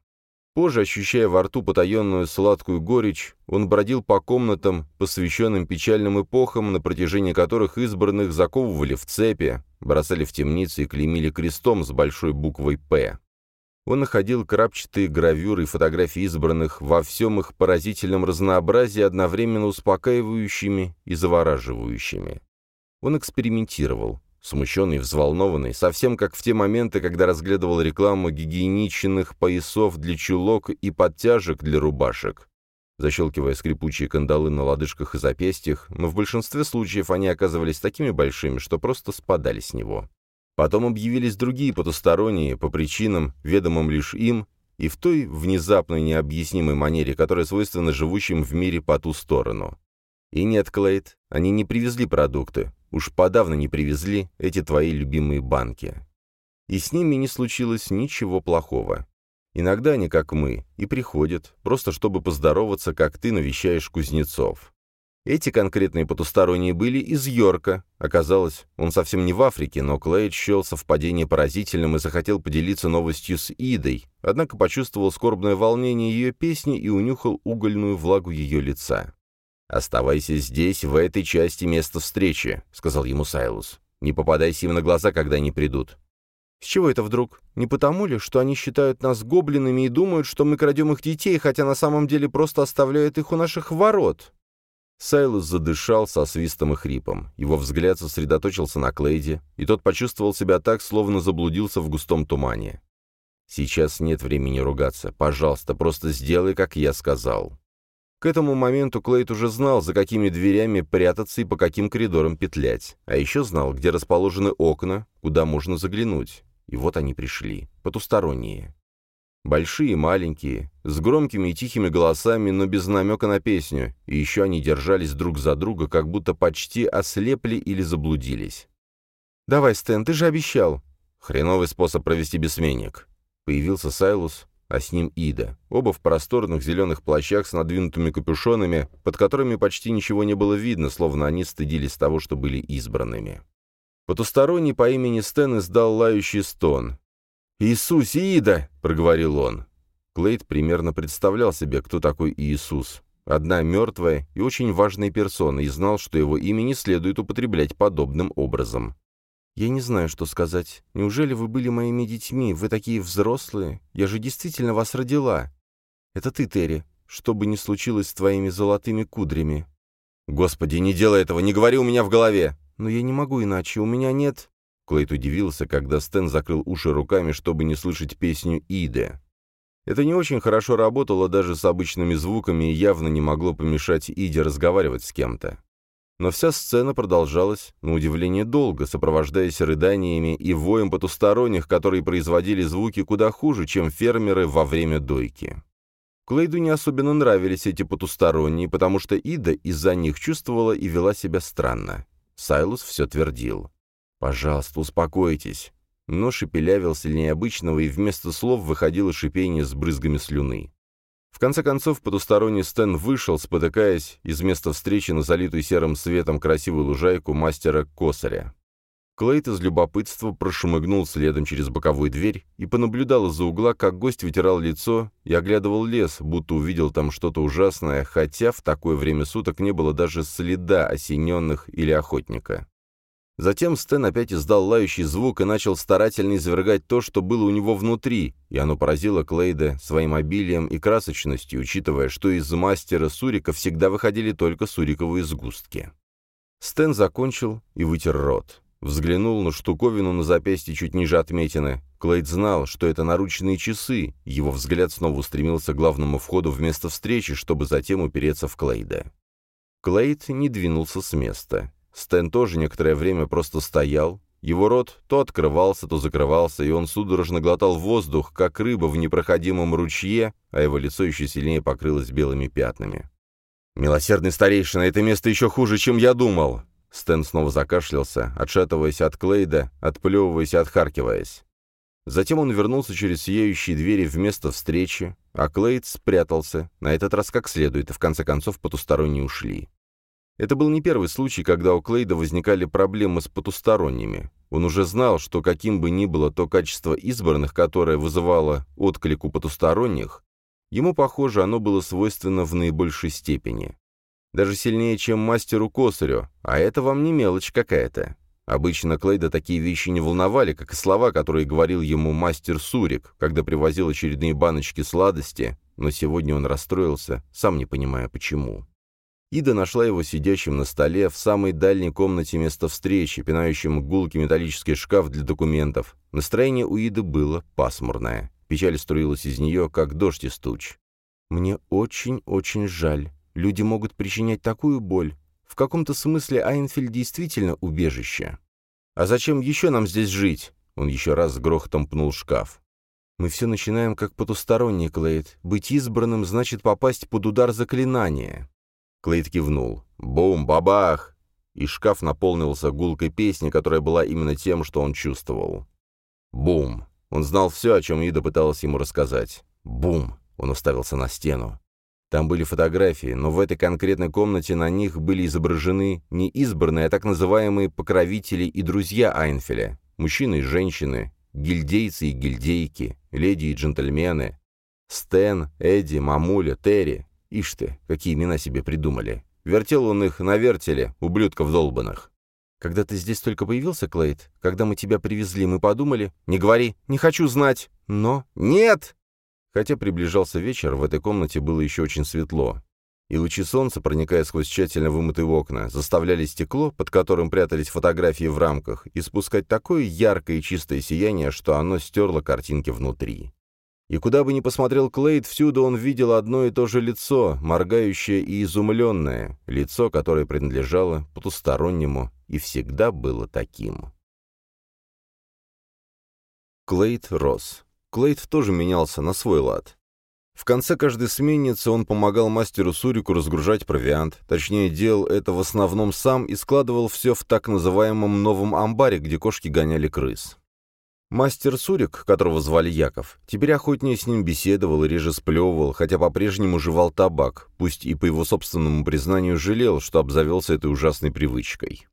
B: Позже, ощущая во рту потаенную сладкую горечь, он бродил по комнатам, посвященным печальным эпохам, на протяжении которых избранных заковывали в цепи, бросали в темницы и клеймили крестом с большой буквой «П». Он находил крапчатые гравюры и фотографии избранных во всем их поразительном разнообразии, одновременно успокаивающими и завораживающими. Он экспериментировал, смущенный, взволнованный, совсем как в те моменты, когда разглядывал рекламу гигиеничных поясов для чулок и подтяжек для рубашек, защелкивая скрипучие кандалы на лодыжках и запястьях, но в большинстве случаев они оказывались такими большими, что просто спадали с него. Потом объявились другие потусторонние, по причинам, ведомым лишь им, и в той внезапной необъяснимой манере, которая свойственна живущим в мире по ту сторону. И нет, Клейд, они не привезли продукты, уж подавно не привезли эти твои любимые банки. И с ними не случилось ничего плохого. Иногда они, как мы, и приходят, просто чтобы поздороваться, как ты навещаешь кузнецов. Эти конкретные потусторонние были из Йорка. Оказалось, он совсем не в Африке, но Клейд счел совпадение поразительным и захотел поделиться новостью с Идой, однако почувствовал скорбное волнение ее песни и унюхал угольную влагу ее лица. «Оставайся здесь, в этой части места встречи», — сказал ему Сайлус. «Не попадайся им на глаза, когда они придут». «С чего это вдруг? Не потому ли, что они считают нас гоблинами и думают, что мы крадем их детей, хотя на самом деле просто оставляют их у наших ворот?» Сайлус задышал со свистом и хрипом. Его взгляд сосредоточился на Клейде, и тот почувствовал себя так, словно заблудился в густом тумане. «Сейчас нет времени ругаться. Пожалуйста, просто сделай, как я сказал». К этому моменту Клейд уже знал, за какими дверями прятаться и по каким коридорам петлять. А еще знал, где расположены окна, куда можно заглянуть. И вот они пришли, потусторонние. Большие, маленькие, с громкими и тихими голосами, но без намека на песню, и еще они держались друг за друга, как будто почти ослепли или заблудились. «Давай, Стэн, ты же обещал!» «Хреновый способ провести бессменник!» Появился Сайлус, а с ним Ида, оба в просторных зеленых плащах с надвинутыми капюшонами, под которыми почти ничего не было видно, словно они стыдились того, что были избранными. Потусторонний по имени Стэн издал лающий стон. «Иисус, Ида!» — проговорил он. Клейд примерно представлял себе, кто такой Иисус. Одна мертвая и очень важная персона, и знал, что его имя не следует употреблять подобным образом. «Я не знаю, что сказать. Неужели вы были моими детьми? Вы такие взрослые. Я же действительно вас родила. Это ты, Терри. Что бы ни случилось с твоими золотыми кудрями». «Господи, не делай этого, не говори у меня в голове!» «Но я не могу иначе, у меня нет...» Клейт удивился, когда Стэн закрыл уши руками, чтобы не слышать песню Иды. Это не очень хорошо работало даже с обычными звуками и явно не могло помешать Иде разговаривать с кем-то. Но вся сцена продолжалась, на удивление, долго, сопровождаясь рыданиями и воем потусторонних, которые производили звуки куда хуже, чем фермеры во время дойки. Клейду не особенно нравились эти потусторонние, потому что Ида из-за них чувствовала и вела себя странно. Сайлус все твердил. «Пожалуйста, успокойтесь». Но шепелявил сильнее обычного, и вместо слов выходило шипение с брызгами слюны. В конце концов, потусторонний Стэн вышел, спотыкаясь, из места встречи на залитую серым светом красивую лужайку мастера Косаря. Клейт из любопытства прошмыгнул следом через боковую дверь и понаблюдал из-за угла, как гость вытирал лицо и оглядывал лес, будто увидел там что-то ужасное, хотя в такое время суток не было даже следа осененных или охотника. Затем Стэн опять издал лающий звук и начал старательно извергать то, что было у него внутри, и оно поразило Клейда своим обилием и красочностью, учитывая, что из мастера Сурика всегда выходили только суриковые сгустки. Стэн закончил и вытер рот. Взглянул на штуковину на запястье чуть ниже отметины. Клейд знал, что это наручные часы. Его взгляд снова устремился к главному входу в место встречи, чтобы затем упереться в Клейда. Клейд не двинулся с места. Стэн тоже некоторое время просто стоял. Его рот то открывался, то закрывался, и он судорожно глотал воздух, как рыба в непроходимом ручье, а его лицо еще сильнее покрылось белыми пятнами. «Милосердный старейшина, это место еще хуже, чем я думал!» Стэн снова закашлялся, отшатываясь от Клейда, отплевываясь и отхаркиваясь. Затем он вернулся через сияющие двери в место встречи, а Клейд спрятался, на этот раз как следует, и в конце концов потусторонние ушли. Это был не первый случай, когда у Клейда возникали проблемы с потусторонними. Он уже знал, что каким бы ни было то качество избранных, которое вызывало отклик у потусторонних, ему, похоже, оно было свойственно в наибольшей степени. Даже сильнее, чем мастеру Косарю, а это вам не мелочь какая-то. Обычно Клейда такие вещи не волновали, как и слова, которые говорил ему мастер Сурик, когда привозил очередные баночки сладости, но сегодня он расстроился, сам не понимая почему. Ида нашла его сидящим на столе в самой дальней комнате места встречи, пинающим гулкий металлический шкаф для документов. Настроение у Иды было пасмурное. Печаль струилась из нее, как дождь из туч. «Мне очень-очень жаль», Люди могут причинять такую боль. В каком-то смысле Айнфельд действительно убежище. А зачем еще нам здесь жить? Он еще раз с грохотом пнул шкаф. Мы все начинаем как потусторонний, Клейд. Быть избранным значит попасть под удар заклинания. Клейд кивнул. Бум, бабах! И шкаф наполнился гулкой песни, которая была именно тем, что он чувствовал. Бум! Он знал все, о чем Ида пыталась ему рассказать. Бум! Он уставился на стену. Там были фотографии, но в этой конкретной комнате на них были изображены не избранные, а так называемые покровители и друзья Айнфеля, мужчины и женщины, гильдейцы и гильдейки, леди и джентльмены, Стэн, Эдди, Мамуля, Терри. Ишь ты, какие имена себе придумали. Вертел он их на вертеле, ублюдков долбанных. Когда ты здесь только появился, Клейд, когда мы тебя привезли, мы подумали... Не говори, не хочу знать. Но... Нет! Хотя приближался вечер, в этой комнате было еще очень светло, и лучи солнца, проникая сквозь тщательно вымытые окна, заставляли стекло, под которым прятались фотографии в рамках, испускать такое яркое и чистое сияние, что оно стерло картинки внутри. И куда бы ни посмотрел Клейд, всюду он видел одно и то же лицо, моргающее и изумленное, лицо, которое принадлежало потустороннему и всегда было таким. Клейд рос. Клейд тоже менялся на свой лад. В конце каждой сменницы он помогал мастеру Сурику разгружать провиант, точнее, делал это в основном сам и складывал все в так называемом новом амбаре, где кошки гоняли крыс. Мастер Сурик, которого звали Яков, теперь охотнее с ним беседовал и реже сплевывал, хотя по-прежнему жевал табак, пусть и по его собственному признанию жалел, что обзавелся этой ужасной привычкой.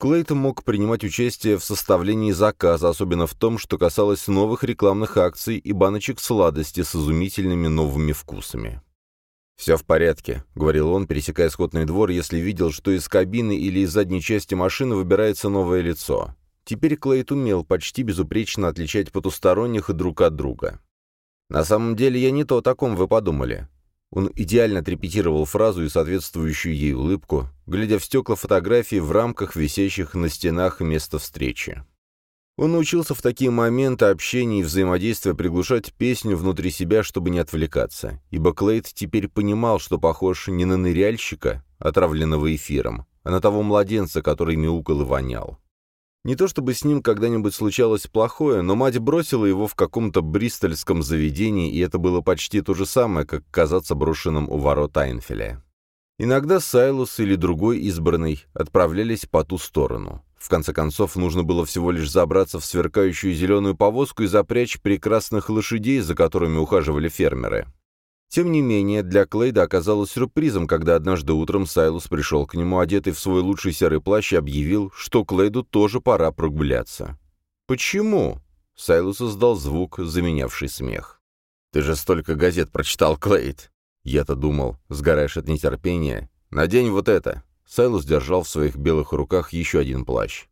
B: Клейтон мог принимать участие в составлении заказа, особенно в том, что касалось новых рекламных акций и баночек сладости с изумительными новыми вкусами. «Все в порядке», — говорил он, пересекая скотный двор, если видел, что из кабины или из задней части машины выбирается новое лицо. Теперь Клейт умел почти безупречно отличать потусторонних друг от друга. «На самом деле я не то, о таком вы подумали. Он идеально отрепетировал фразу и соответствующую ей улыбку, глядя в стекла фотографий в рамках висящих на стенах места встречи. Он научился в такие моменты общения и взаимодействия приглушать песню внутри себя, чтобы не отвлекаться, ибо Клейд теперь понимал, что похож не на ныряльщика, отравленного эфиром, а на того младенца, который мяукал и вонял. Не то чтобы с ним когда-нибудь случалось плохое, но мать бросила его в каком-то бристольском заведении, и это было почти то же самое, как казаться брошенным у ворот Айнфеля. Иногда Сайлус или другой избранный отправлялись по ту сторону. В конце концов, нужно было всего лишь забраться в сверкающую зеленую повозку и запрячь прекрасных лошадей, за которыми ухаживали фермеры. Тем не менее, для Клейда оказалось сюрпризом, когда однажды утром Сайлус пришел к нему, одетый в свой лучший серый плащ, и объявил, что Клейду тоже пора прогуляться. «Почему?» — Сайлус издал звук, заменявший смех. «Ты же столько газет прочитал, Клейд!» Я-то думал, сгораешь от нетерпения. Надень вот это. Сайлус держал в своих белых руках еще один плащ.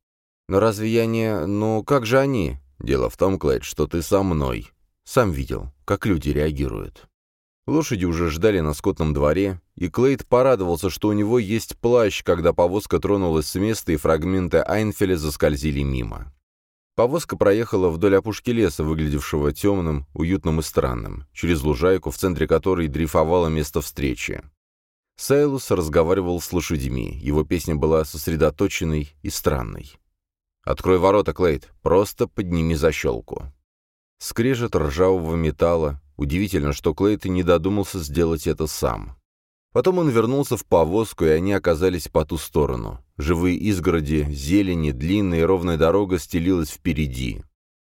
B: «Но разве я не... Ну, как же они?» «Дело в том, Клайд, что ты со мной. Сам видел, как люди реагируют». Лошади уже ждали на скотном дворе, и Клейд порадовался, что у него есть плащ, когда повозка тронулась с места, и фрагменты Айнфеля заскользили мимо. Повозка проехала вдоль опушки леса, выглядевшего темным, уютным и странным, через лужайку, в центре которой дрейфовало место встречи. Сайлус разговаривал с лошадьми, его песня была сосредоточенной и странной. «Открой ворота, Клейд, просто подними защелку». Скрежет ржавого металла. Удивительно, что Клейд не додумался сделать это сам. Потом он вернулся в повозку, и они оказались по ту сторону. Живые изгороди, зелени, длинная и ровная дорога стелилась впереди.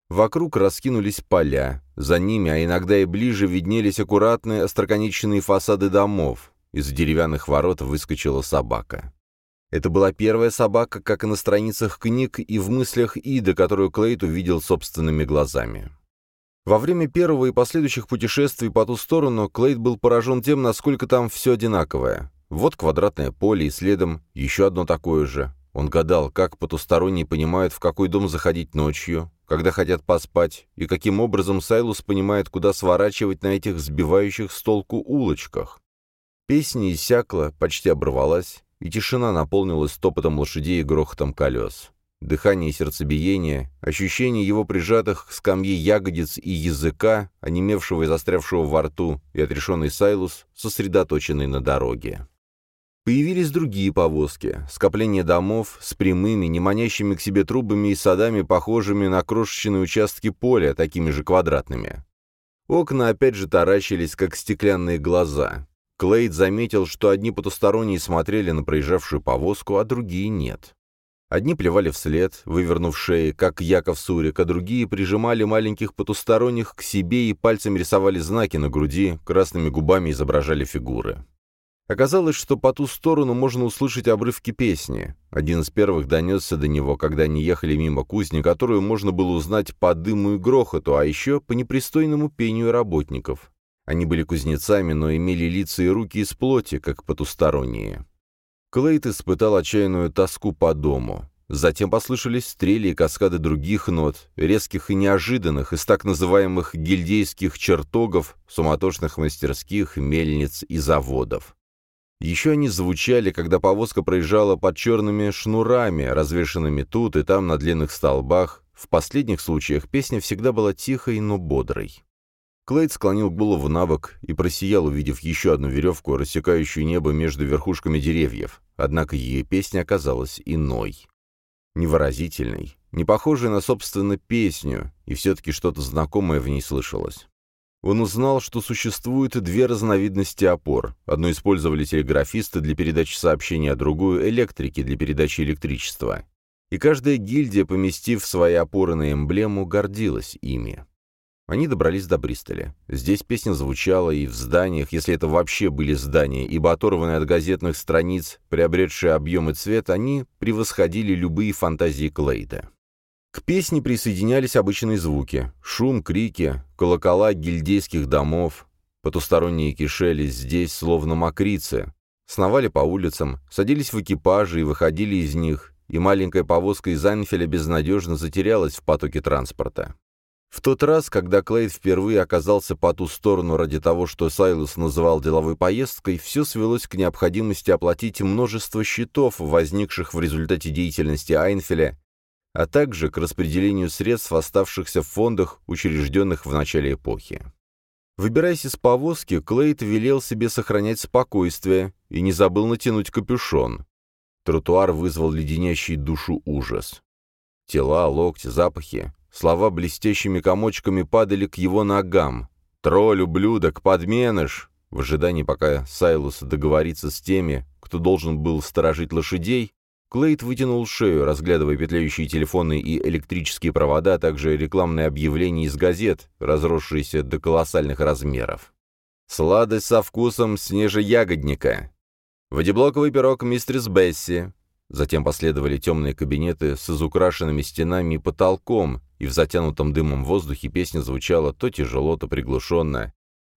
B: Вокруг раскинулись поля, за ними, а иногда и ближе, виднелись аккуратные остроконечные фасады домов. Из деревянных ворот выскочила собака. Это была первая собака, как и на страницах книг и в мыслях Ида, которую Клейт увидел собственными глазами. Во время первого и последующих путешествий по ту сторону Клейд был поражен тем, насколько там все одинаковое. Вот квадратное поле и следом еще одно такое же. Он гадал, как потусторонние понимают, в какой дом заходить ночью, когда хотят поспать, и каким образом Сайлус понимает, куда сворачивать на этих сбивающих с толку улочках. Песня иссякла, почти оборвалась, и тишина наполнилась топотом лошадей и грохотом колес. Дыхание и сердцебиение, ощущение его прижатых к скамье ягодиц и языка, онемевшего и застрявшего во рту, и отрешенный Сайлус, сосредоточенный на дороге. Появились другие повозки, скопление домов с прямыми, не манящими к себе трубами и садами, похожими на крошечные участки поля, такими же квадратными. Окна опять же таращились, как стеклянные глаза. Клейд заметил, что одни потусторонние смотрели на проезжавшую повозку, а другие нет. Одни плевали вслед, вывернув шеи, как Яков Сурик, а другие прижимали маленьких потусторонних к себе и пальцами рисовали знаки на груди, красными губами изображали фигуры. Оказалось, что по ту сторону можно услышать обрывки песни. Один из первых донесся до него, когда они ехали мимо кузни, которую можно было узнать по дыму и грохоту, а еще по непристойному пению работников. Они были кузнецами, но имели лица и руки из плоти, как потусторонние. Клейт испытал отчаянную тоску по дому. Затем послышались стрели и каскады других нот, резких и неожиданных, из так называемых гильдейских чертогов, суматошных мастерских, мельниц и заводов. Еще они звучали, когда повозка проезжала под черными шнурами, развешанными тут и там на длинных столбах. В последних случаях песня всегда была тихой, но бодрой. Клейд склонил голову на бок и просиял, увидев еще одну веревку, рассекающую небо между верхушками деревьев. Однако ее песня оказалась иной. Невыразительной, не похожей на, собственно, песню, и все-таки что-то знакомое в ней слышалось. Он узнал, что существуют две разновидности опор. Одну использовали телеграфисты для передачи сообщений, а другую — электрики для передачи электричества. И каждая гильдия, поместив свои опоры на эмблему, гордилась ими. Они добрались до Бристоля. Здесь песня звучала и в зданиях, если это вообще были здания, ибо оторванные от газетных страниц, приобретшие объем и цвет, они превосходили любые фантазии Клейда. К песне присоединялись обычные звуки — шум, крики, колокола гильдейских домов. Потусторонние кишели здесь, словно мокрицы. Сновали по улицам, садились в экипажи и выходили из них, и маленькая повозка из Анфеля безнадежно затерялась в потоке транспорта. В тот раз, когда Клейд впервые оказался по ту сторону ради того, что Сайлус называл деловой поездкой, все свелось к необходимости оплатить множество счетов, возникших в результате деятельности Айнфеля, а также к распределению средств, оставшихся в фондах, учрежденных в начале эпохи. Выбираясь из повозки, Клейд велел себе сохранять спокойствие и не забыл натянуть капюшон. Тротуар вызвал леденящий душу ужас. Тела, локти, запахи. Слова блестящими комочками падали к его ногам. «Тролль, ублюдок, подменыш!» В ожидании, пока Сайлус договорится с теми, кто должен был сторожить лошадей, Клейд вытянул шею, разглядывая петляющие телефоны и электрические провода, а также рекламные объявления из газет, разросшиеся до колоссальных размеров. Сладость со вкусом снежеягодника. Водеблоковый пирог мистерс Бесси. Затем последовали темные кабинеты с изукрашенными стенами и потолком, и в затянутом дымом воздухе песня звучала то тяжело, то приглушенно,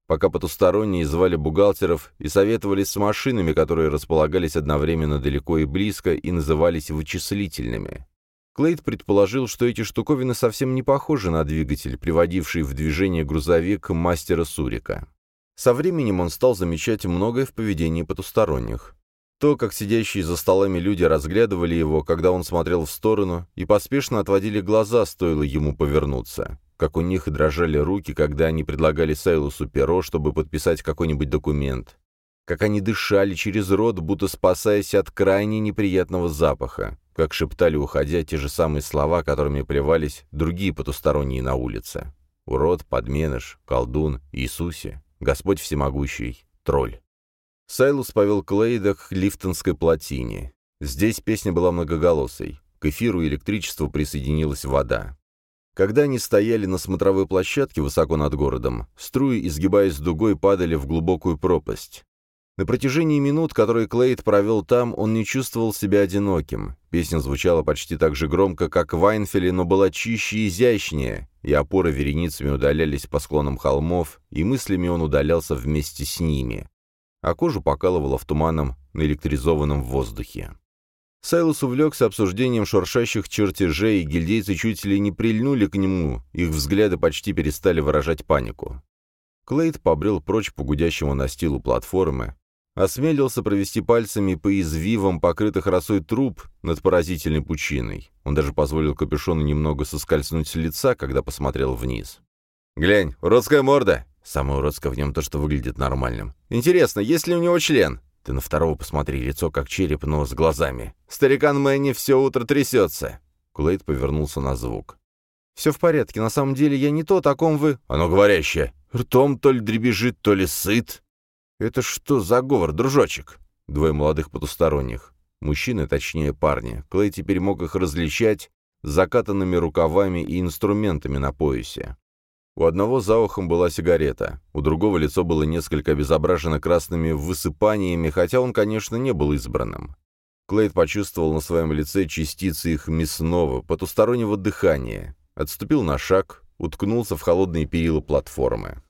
B: пока потусторонние звали бухгалтеров и советовались с машинами, которые располагались одновременно далеко и близко и назывались вычислительными. Клейд предположил, что эти штуковины совсем не похожи на двигатель, приводивший в движение грузовик мастера Сурика. Со временем он стал замечать многое в поведении потусторонних. То, как сидящие за столами люди разглядывали его, когда он смотрел в сторону, и поспешно отводили глаза, стоило ему повернуться как у них дрожали руки, когда они предлагали Сайлусу перо, чтобы подписать какой-нибудь документ, как они дышали через рот, будто спасаясь от крайне неприятного запаха, как шептали, уходя, те же самые слова, которыми плевались другие потусторонние на улице. Урод, подменыш, колдун, Иисусе, Господь всемогущий, тролль. Сайлус повел Клейда к Лифтонской плотине. Здесь песня была многоголосой. К эфиру электричеству присоединилась вода. Когда они стояли на смотровой площадке высоко над городом, струи, изгибаясь дугой, падали в глубокую пропасть. На протяжении минут, которые Клейд провел там, он не чувствовал себя одиноким. Песня звучала почти так же громко, как в Айнфеле, но была чище и изящнее, и опоры вереницами удалялись по склонам холмов, и мыслями он удалялся вместе с ними. А кожу покалывало в туманном, наэлектризованном воздухе. Сайлус увлекся обсуждением шуршащих чертежей, и гильдейцы чуть ли не прильнули к нему, их взгляды почти перестали выражать панику. Клейд побрел прочь по гудящему настилу платформы, осмелился провести пальцами по извивам, покрытых росой труб, над поразительной пучиной. Он даже позволил капюшону немного соскользнуть с лица, когда посмотрел вниз. «Глянь, уродская морда!» Самое уродское в нем то, что выглядит нормальным. «Интересно, есть ли у него член?» Ты на второго посмотри, лицо как череп, но с глазами. Старикан Мэнни все утро трясется. Кулейд повернулся на звук. «Все в порядке, на самом деле я не то, о ком вы...» «Оно говорящее. Ртом то ли дребезжит, то ли сыт». «Это что за говор, дружочек?» Двое молодых потусторонних. Мужчины, точнее парни. Клей теперь мог их различать закатанными рукавами и инструментами на поясе. У одного за ухом была сигарета, у другого лицо было несколько обезображено красными высыпаниями, хотя он, конечно, не был избранным. Клейд почувствовал на своем лице частицы их мясного, потустороннего дыхания, отступил на шаг, уткнулся в холодные перила платформы.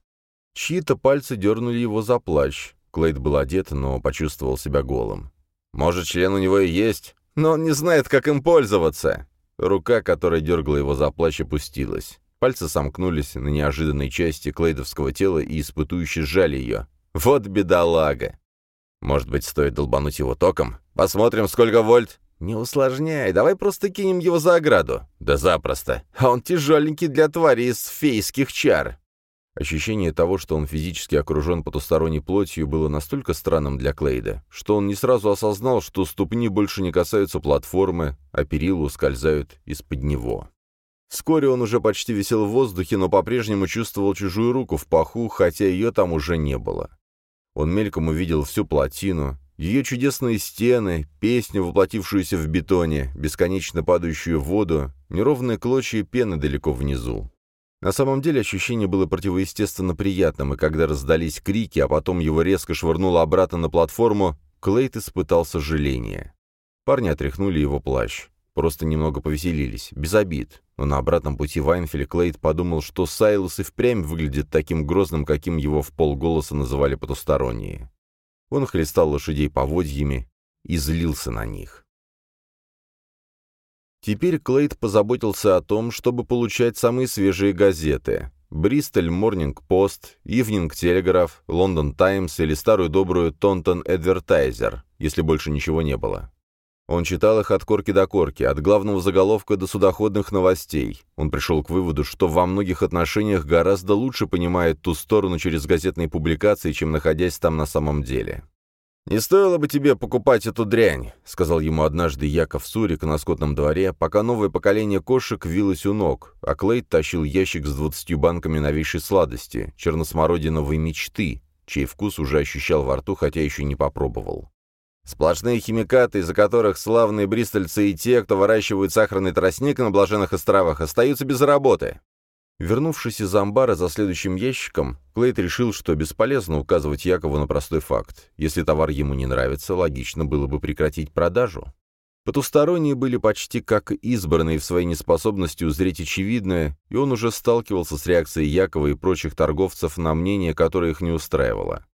B: Чьи-то пальцы дернули его за плащ. Клейд был одет, но почувствовал себя голым. «Может, член у него и есть, но он не знает, как им пользоваться!» Рука, которая дергала его за плащ, опустилась. Пальцы сомкнулись на неожиданной части клейдовского тела и испытующе сжали ее. «Вот бедолага!» «Может быть, стоит долбануть его током? Посмотрим, сколько вольт?» «Не усложняй, давай просто кинем его за ограду». «Да запросто. А он тяжеленький для твари из фейских чар». Ощущение того, что он физически окружен потусторонней плотью, было настолько странным для Клейда, что он не сразу осознал, что ступни больше не касаются платформы, а перила ускользают из-под него. Вскоре он уже почти висел в воздухе, но по-прежнему чувствовал чужую руку в паху, хотя ее там уже не было. Он мельком увидел всю плотину, ее чудесные стены, песню, воплотившуюся в бетоне, бесконечно падающую в воду, неровные клочья пены далеко внизу. На самом деле ощущение было противоестественно приятным, и когда раздались крики, а потом его резко швырнуло обратно на платформу, Клейт испытал сожаление. Парни отряхнули его плащ. Просто немного повеселились, без обид. Но на обратном пути в Айнфеле Клейд подумал, что Сайлос и впрямь выглядит таким грозным, каким его в полголоса называли потусторонние. Он хлестал лошадей поводьями и злился на них. Теперь Клейд позаботился о том, чтобы получать самые свежие газеты. Бристоль Морнинг Пост, Ивнинг Телеграф, Лондон Таймс или старую добрую Тонтон Эдвертайзер, если больше ничего не было. Он читал их от корки до корки, от главного заголовка до судоходных новостей. Он пришел к выводу, что во многих отношениях гораздо лучше понимает ту сторону через газетные публикации, чем находясь там на самом деле. «Не стоило бы тебе покупать эту дрянь», — сказал ему однажды Яков Сурик на скотном дворе, пока новое поколение кошек вилось у ног, а Клейд тащил ящик с двадцатью банками новейшей сладости, черносмородиновой мечты, чей вкус уже ощущал во рту, хотя еще не попробовал. Сплошные химикаты, из-за которых славные бристольцы и те, кто выращивают сахарный тростник на Блаженных островах, остаются без работы. Вернувшись из амбара за следующим ящиком, Клейт решил, что бесполезно указывать Якову на простой факт. Если товар ему не нравится, логично было бы прекратить продажу. Потусторонние были почти как избранные в своей неспособности узреть очевидное, и он уже сталкивался с реакцией Якова и прочих торговцев на мнение, которое их не устраивало.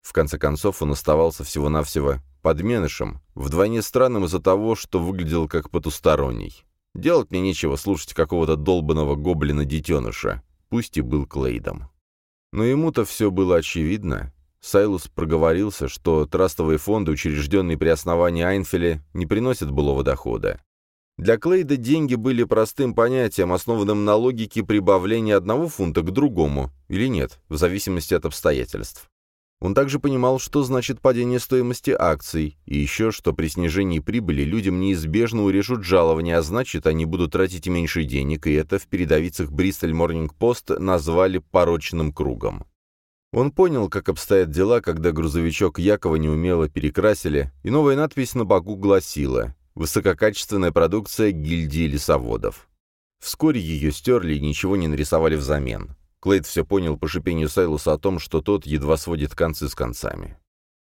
B: В конце концов, он оставался всего-навсего подменышем, вдвойне странным из-за того, что выглядел как потусторонний. Делать мне нечего слушать какого-то долбанного гоблина-детеныша, пусть и был Клейдом. Но ему-то все было очевидно. Сайлус проговорился, что трастовые фонды, учрежденные при основании Айнфеля, не приносят былого дохода. Для Клейда деньги были простым понятием, основанным на логике прибавления одного фунта к другому, или нет, в зависимости от обстоятельств. Он также понимал, что значит падение стоимости акций, и еще, что при снижении прибыли людям неизбежно урежут жалования, а значит, они будут тратить меньше денег, и это в передовицах Бристоль Морнинг Пост назвали «порочным кругом». Он понял, как обстоят дела, когда грузовичок Якова неумело перекрасили, и новая надпись на боку гласила «Высококачественная продукция гильдии лесоводов». Вскоре ее стерли и ничего не нарисовали взамен. Клейд все понял по шипению Сайлуса о том, что тот едва сводит концы с концами.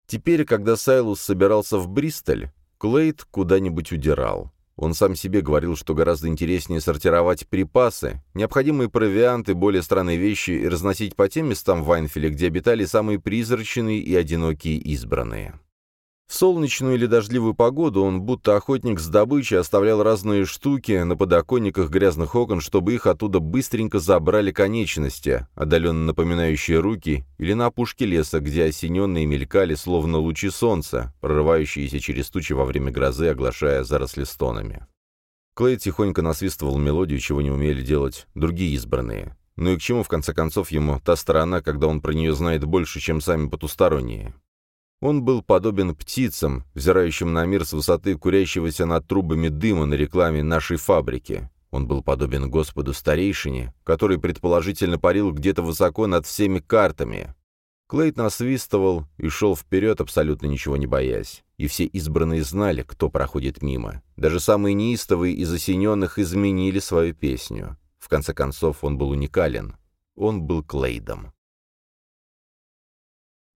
B: Теперь, когда Сайлус собирался в Бристоль, Клейд куда-нибудь удирал. Он сам себе говорил, что гораздо интереснее сортировать припасы, необходимые провианты, более странные вещи и разносить по тем местам в Вайнфиле, где обитали самые призрачные и одинокие избранные. В солнечную или дождливую погоду он, будто охотник с добычей, оставлял разные штуки на подоконниках грязных окон, чтобы их оттуда быстренько забрали конечности, отдаленно напоминающие руки, или на опушке леса, где осененные мелькали, словно лучи солнца, прорывающиеся через тучи во время грозы, оглашая заросли стонами. Клей тихонько насвистывал мелодию, чего не умели делать другие избранные. Ну и к чему, в конце концов, ему та сторона, когда он про нее знает больше, чем сами потусторонние? Он был подобен птицам, взирающим на мир с высоты курящегося над трубами дыма на рекламе нашей фабрики. Он был подобен Господу Старейшине, который предположительно парил где-то высоко над всеми картами. Клейт насвистывал и шел вперед, абсолютно ничего не боясь. И все избранные знали, кто проходит мимо. Даже самые неистовые из осененных изменили свою песню. В конце концов, он был уникален. Он был Клейдом.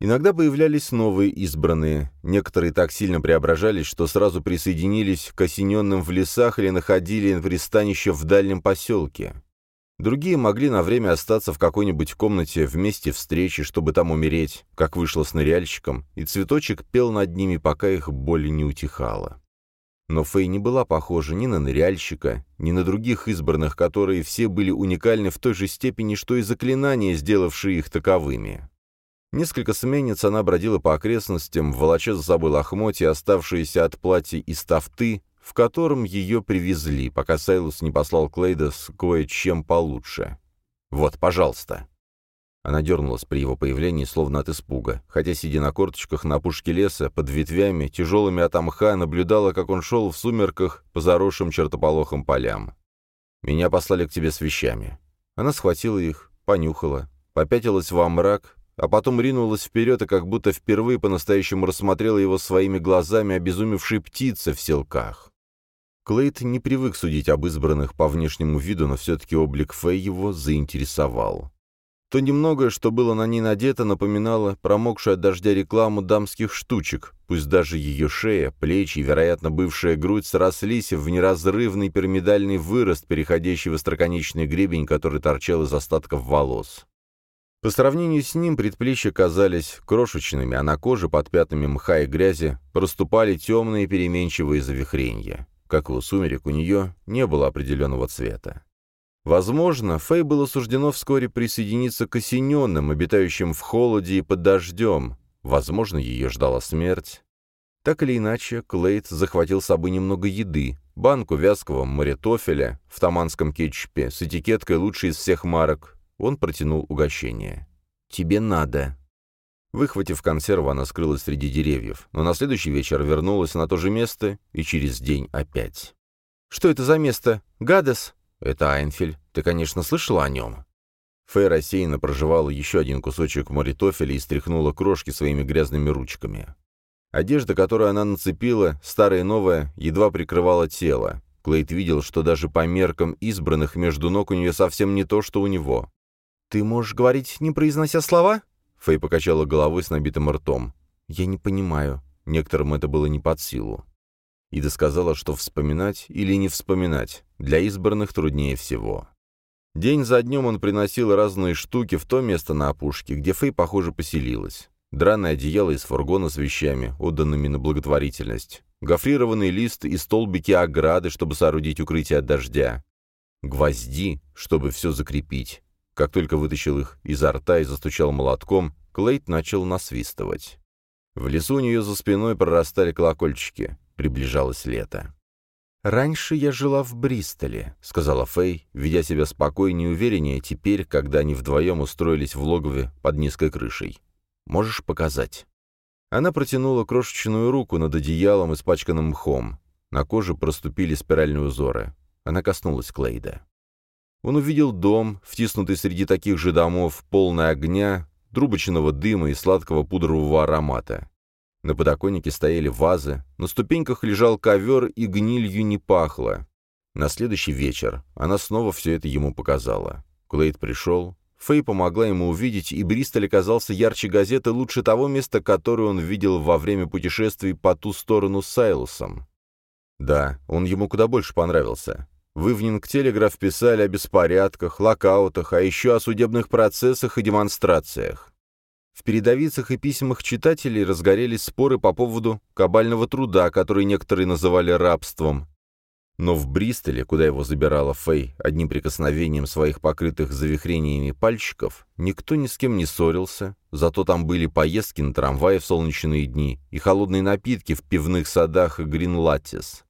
B: Иногда появлялись новые избранные. Некоторые так сильно преображались, что сразу присоединились к осененным в лесах или находили пристанище в дальнем поселке. Другие могли на время остаться в какой-нибудь комнате вместе встречи, чтобы там умереть, как вышло с ныряльщиком, и цветочек пел над ними, пока их боль не утихала. Но Фэй не была похожа ни на ныряльщика, ни на других избранных, которые все были уникальны в той же степени, что и заклинания, сделавшие их таковыми. Несколько сменниц она бродила по окрестностям, волоча за собой лохмотья, оставшиеся от платья из тафты, в котором ее привезли, пока Сайлус не послал Клейда с кое-чем получше. «Вот, пожалуйста». Она дернулась при его появлении, словно от испуга, хотя, сидя на корточках на опушке леса, под ветвями, тяжелыми от мха, наблюдала, как он шел в сумерках по заросшим чертополохам полям. «Меня послали к тебе с вещами». Она схватила их, понюхала, попятилась во мрак, а потом ринулась вперед и как будто впервые по-настоящему рассмотрела его своими глазами обезумевшей птицы в селках. Клейт не привык судить об избранных по внешнему виду, но все-таки облик Фэй его заинтересовал. То немногое, что было на ней надето, напоминало промокшую от дождя рекламу дамских штучек, пусть даже ее шея, плечи и, вероятно, бывшая грудь срослись в неразрывный пирамидальный вырост, переходящий в остроконечный гребень, который торчал из остатков волос. По сравнению с ним предплечья казались крошечными, а на коже под пятнами мха и грязи проступали темные переменчивые завихренья. Как и у сумерек, у нее не было определенного цвета. Возможно, Фэй было суждено вскоре присоединиться к осененным, обитающим в холоде и под дождем. Возможно, ее ждала смерть. Так или иначе, Клейд захватил с собой немного еды, банку вязкого моретофеля в таманском кетчупе с этикеткой лучшей из всех марок, он протянул угощение. «Тебе надо». Выхватив консерву, она скрылась среди деревьев, но на следующий вечер вернулась на то же место и через день опять. «Что это за место? Гадес?» «Это Айнфель. Ты, конечно, слышала о нем?» Фэй рассеянно проживала еще один кусочек моритофеля и стряхнула крошки своими грязными ручками. Одежда, которую она нацепила, старая и новая, едва прикрывала тело. Клейд видел, что даже по меркам избранных между ног у нее совсем не то, что у него. «Ты можешь говорить, не произнося слова?» Фэй покачала головой с набитым ртом. «Я не понимаю. Некоторым это было не под силу». Ида сказала, что вспоминать или не вспоминать для избранных труднее всего. День за днем он приносил разные штуки в то место на опушке, где Фэй, похоже, поселилась. Драное одеяло из фургона с вещами, отданными на благотворительность. Гофрированный лист и столбики ограды, чтобы соорудить укрытие от дождя. Гвозди, чтобы все закрепить. Как только вытащил их изо рта и застучал молотком, Клейт начал насвистывать. В лесу у нее за спиной прорастали колокольчики. Приближалось лето. «Раньше я жила в Бристоле», — сказала Фэй, ведя себя спокойнее и увереннее теперь, когда они вдвоем устроились в логове под низкой крышей. «Можешь показать?» Она протянула крошечную руку над одеялом, испачканным мхом. На коже проступили спиральные узоры. Она коснулась Клейда. Он увидел дом, втиснутый среди таких же домов, полный огня, трубочного дыма и сладкого пудрового аромата. На подоконнике стояли вазы, на ступеньках лежал ковер и гнилью не пахло. На следующий вечер она снова все это ему показала. Клейд пришел, Фэй помогла ему увидеть, и Бристоль оказался ярче газеты лучше того места, которое он видел во время путешествий по ту сторону с Сайлусом. Да, он ему куда больше понравился. В Ивнинг Телеграф писали о беспорядках, локаутах, а еще о судебных процессах и демонстрациях. В передовицах и письмах читателей разгорелись споры по поводу кабального труда, который некоторые называли рабством. Но в Бристоле, куда его забирала Фэй одним прикосновением своих покрытых завихрениями пальчиков, никто ни с кем не ссорился, зато там были поездки на трамвае в солнечные дни и холодные напитки в пивных садах Гринлаттис.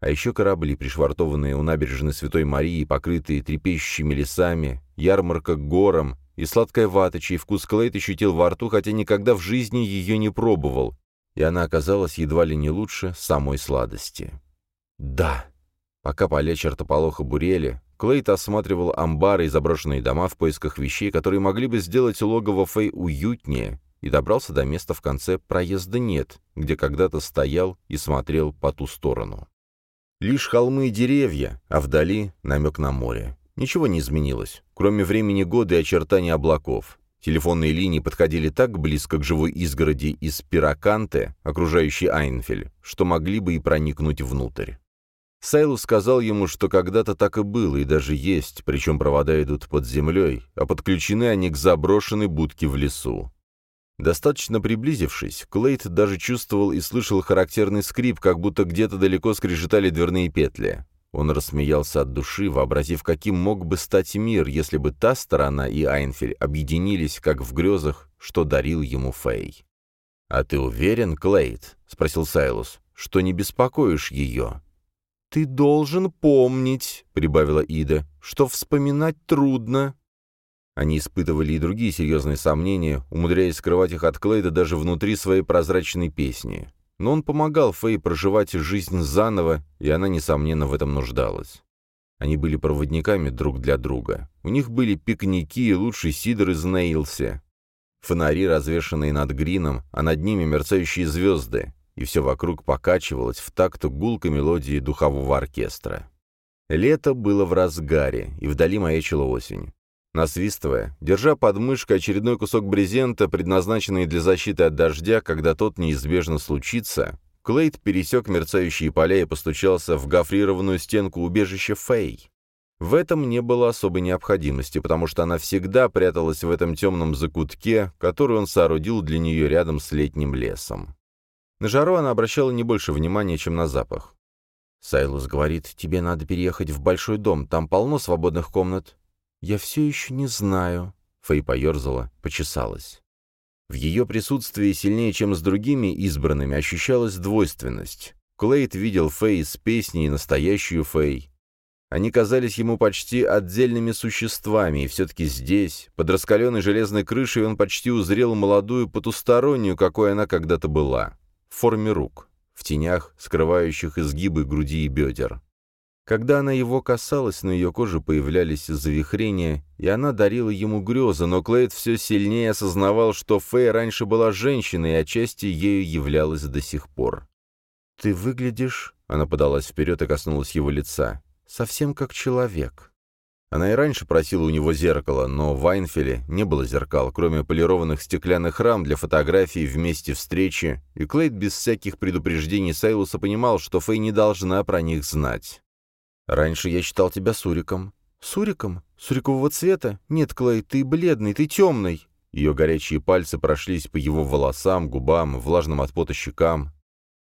B: А еще корабли, пришвартованные у набережной Святой Марии, покрытые трепещущими лесами, ярмарка гором, и сладкая вата, чей вкус Клейт ощутил во рту, хотя никогда в жизни ее не пробовал, и она оказалась едва ли не лучше самой сладости. Да. Пока поля чертополоха бурели, Клейт осматривал амбары и заброшенные дома в поисках вещей, которые могли бы сделать логово Фэй уютнее, и добрался до места в конце «Проезда нет», где когда-то стоял и смотрел по ту сторону. Лишь холмы и деревья, а вдали намек на море. Ничего не изменилось, кроме времени года и очертаний облаков. Телефонные линии подходили так близко к живой изгороди из пироканте, окружающей Айнфель, что могли бы и проникнуть внутрь. Сайлус сказал ему, что когда-то так и было, и даже есть, причем провода идут под землей, а подключены они к заброшенной будке в лесу. Достаточно приблизившись, Клейт даже чувствовал и слышал характерный скрип, как будто где-то далеко скрежетали дверные петли. Он рассмеялся от души, вообразив, каким мог бы стать мир, если бы та сторона и Айнфель объединились, как в грезах, что дарил ему Фэй. «А ты уверен, Клейд?» — спросил Сайлус, — «что не беспокоишь ее?» «Ты должен помнить», — прибавила Ида, — «что вспоминать трудно». Они испытывали и другие серьезные сомнения, умудряясь скрывать их от Клейда даже внутри своей прозрачной песни но он помогал Фэй проживать жизнь заново, и она, несомненно, в этом нуждалась. Они были проводниками друг для друга. У них были пикники и лучший сидр из Нейлси. Фонари, развешанные над грином, а над ними мерцающие звезды, и все вокруг покачивалось в такт гулкой мелодии духового оркестра. Лето было в разгаре, и вдали маячила осень. Насвистывая, держа под мышкой очередной кусок брезента, предназначенный для защиты от дождя, когда тот неизбежно случится, Клейд пересек мерцающие поля и постучался в гофрированную стенку убежища Фэй. В этом не было особой необходимости, потому что она всегда пряталась в этом темном закутке, который он соорудил для нее рядом с летним лесом. На жару она обращала не больше внимания, чем на запах. «Сайлус говорит, тебе надо переехать в большой дом, там полно свободных комнат. «Я все еще не знаю», — Фэй поерзала, почесалась. В ее присутствии сильнее, чем с другими избранными, ощущалась двойственность. Клейд видел Фэй с песней настоящую Фэй. Они казались ему почти отдельными существами, и все-таки здесь, под раскаленной железной крышей, он почти узрел молодую потустороннюю, какой она когда-то была, в форме рук, в тенях, скрывающих изгибы груди и бедер. Когда она его касалась, на ее коже появлялись завихрения, и она дарила ему грезы, но Клейд все сильнее осознавал, что Фэй раньше была женщиной, и отчасти ею являлась до сих пор. «Ты выглядишь...» — она подалась вперед и коснулась его лица. «Совсем как человек». Она и раньше просила у него зеркало, но в Вайнфеле не было зеркал, кроме полированных стеклянных рам для фотографий вместе встречи, и Клейд без всяких предупреждений Сайлуса понимал, что Фэй не должна про них знать. «Раньше я считал тебя Суриком». «Суриком? Сурикового цвета? Нет, Клей, ты бледный, ты темный». Ее горячие пальцы прошлись по его волосам, губам, влажным от пота щекам.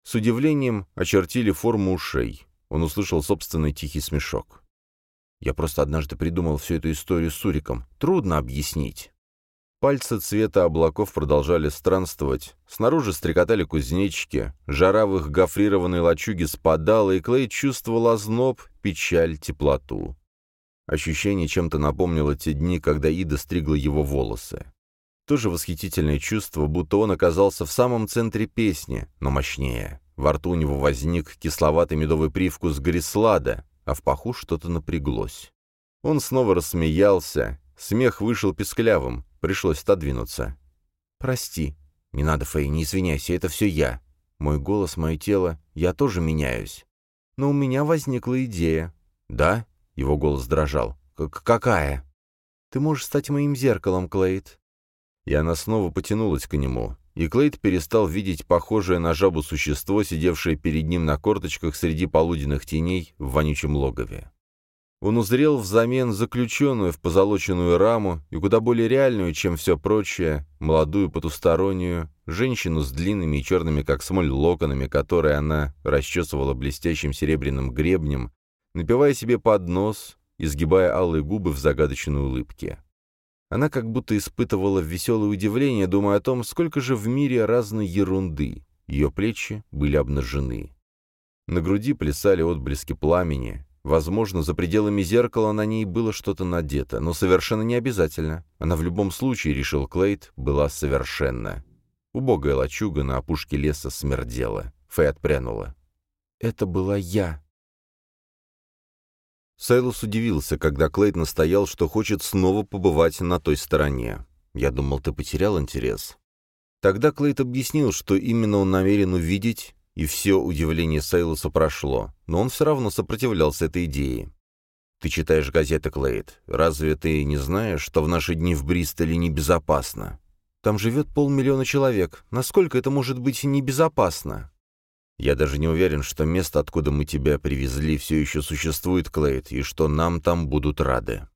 B: С удивлением очертили форму ушей. Он услышал собственный тихий смешок. «Я просто однажды придумал всю эту историю с Суриком. Трудно объяснить». Пальцы цвета облаков продолжали странствовать. Снаружи стрекотали кузнечики, жара в их гофрированной лачуге спадала, и Клей чувствовал озноб, печаль, теплоту. Ощущение чем-то напомнило те дни, когда Ида стригла его волосы. Тоже восхитительное чувство, будто он оказался в самом центре песни, но мощнее. Во рту у него возник кисловатый медовый привкус грислада, а в паху что-то напряглось. Он снова рассмеялся. Смех вышел песклявым, Пришлось отодвинуться. «Прости. Не надо, Фэй, не извиняйся, это все я. Мой голос, мое тело, я тоже меняюсь. Но у меня возникла идея». «Да?» — его голос дрожал. «Какая?» «Ты можешь стать моим зеркалом, Клейд». И она снова потянулась к нему, и Клейд перестал видеть похожее на жабу существо, сидевшее перед ним на корточках среди полуденных теней в вонючем логове. Он узрел взамен заключенную в позолоченную раму и куда более реальную, чем все прочее, молодую потустороннюю, женщину с длинными и черными, как смоль, локонами, которые она расчесывала блестящим серебряным гребнем, напивая себе под нос, изгибая алые губы в загадочной улыбке. Она как будто испытывала веселое удивление, думая о том, сколько же в мире разной ерунды. Ее плечи были обнажены. На груди плясали отблески пламени, Возможно, за пределами зеркала на ней было что-то надето, но совершенно не обязательно. Она в любом случае, решил Клейд, была совершенна. Убогая лачуга на опушке леса смердела. Фэй отпрянула. «Это была я». Сайлус удивился, когда Клейд настоял, что хочет снова побывать на той стороне. «Я думал, ты потерял интерес». Тогда Клейд объяснил, что именно он намерен увидеть, и все удивление Сейлуса прошло, но он все равно сопротивлялся этой идее. «Ты читаешь газеты, Клейд. Разве ты не знаешь, что в наши дни в Бристоле небезопасно? Там живет полмиллиона человек. Насколько это может быть небезопасно?» «Я даже не уверен, что место, откуда мы тебя привезли, все еще существует, Клейд, и что нам там будут рады».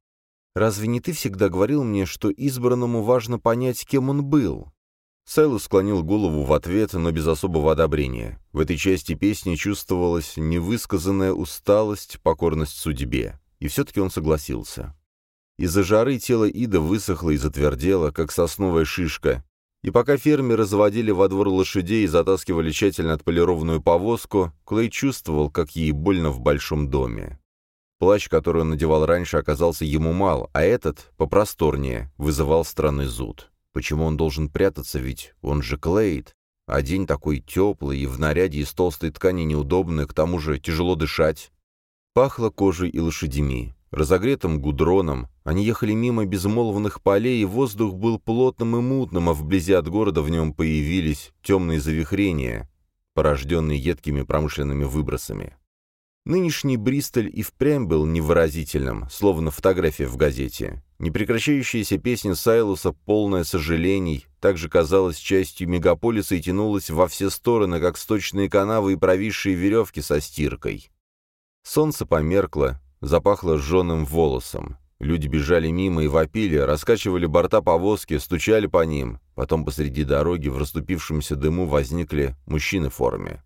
B: «Разве не ты всегда говорил мне, что избранному важно понять, кем он был?» Сайлус склонил голову в ответ, но без особого одобрения. В этой части песни чувствовалась невысказанная усталость, покорность судьбе. И все-таки он согласился. Из-за жары тело Ида высохло и затвердело, как сосновая шишка, и пока фермеры заводили во двор лошадей и затаскивали тщательно отполированную повозку, Клей чувствовал, как ей больно в большом доме. Плащ, который он надевал раньше, оказался ему мал, а этот, попросторнее, вызывал странный зуд. Почему он должен прятаться, ведь он же Клейд? А день такой теплый, и в наряде из толстой ткани неудобно, к тому же тяжело дышать. Пахло кожей и лошадьми, разогретым гудроном. Они ехали мимо безмолвных полей, и воздух был плотным и мутным, а вблизи от города в нем появились темные завихрения, порожденные едкими промышленными выбросами. Нынешний Бристоль и впрямь был невыразительным, словно фотография в газете. Непрекращающаяся песня Сайлуса, полная сожалений, также казалась частью мегаполиса и тянулась во все стороны, как сточные канавы и провисшие веревки со стиркой. Солнце померкло, запахло жженым волосом. Люди бежали мимо и вопили, раскачивали борта повозки, стучали по ним. Потом посреди дороги в расступившемся дыму возникли мужчины в форме.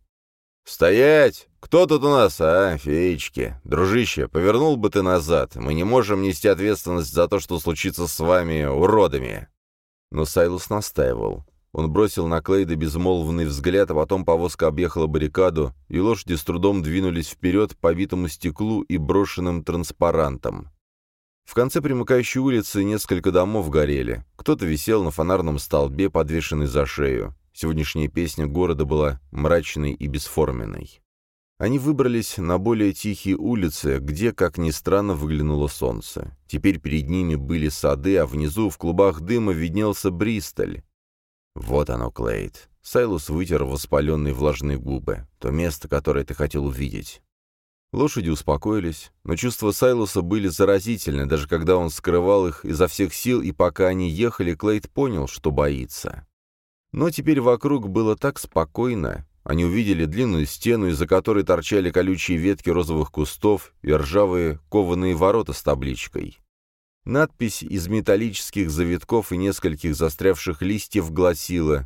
B: «Стоять! Кто тут у нас, а, феечки? Дружище, повернул бы ты назад. Мы не можем нести ответственность за то, что случится с вами, уродами!» Но Сайлус настаивал. Он бросил на Клейда безмолвный взгляд, а потом повозка объехала баррикаду, и лошади с трудом двинулись вперед по битому стеклу и брошенным транспарантам. В конце примыкающей улицы несколько домов горели. Кто-то висел на фонарном столбе, подвешенный за шею. Сегодняшняя песня города была мрачной и бесформенной. Они выбрались на более тихие улицы, где, как ни странно, выглянуло солнце. Теперь перед ними были сады, а внизу в клубах дыма виднелся Бристоль. Вот оно, Клейд. Сайлус вытер воспаленные влажные губы. То место, которое ты хотел увидеть. Лошади успокоились, но чувства Сайлуса были заразительны, даже когда он скрывал их изо всех сил, и пока они ехали, Клейд понял, что боится. Но теперь вокруг было так спокойно. Они увидели длинную стену, из-за которой торчали колючие ветки розовых кустов и ржавые кованые ворота с табличкой. Надпись из металлических завитков и нескольких застрявших листьев гласила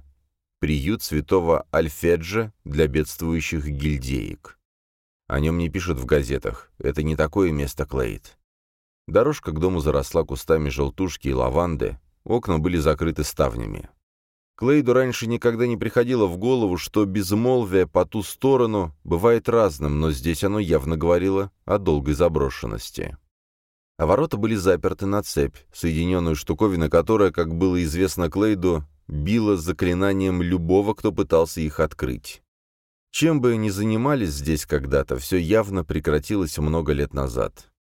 B: «Приют святого Альфеджа для бедствующих гильдеек». О нем не пишут в газетах. Это не такое место, Клейд. Дорожка к дому заросла кустами желтушки и лаванды, окна были закрыты ставнями. Клейду раньше никогда не приходило в голову, что безмолвие по ту сторону бывает разным, но здесь оно явно говорило о долгой заброшенности. А ворота были заперты на цепь, соединенную штуковина, которая, как было известно Клейду, била заклинанием любого, кто пытался их открыть. Чем бы ни занимались здесь когда-то, все явно прекратилось много лет назад.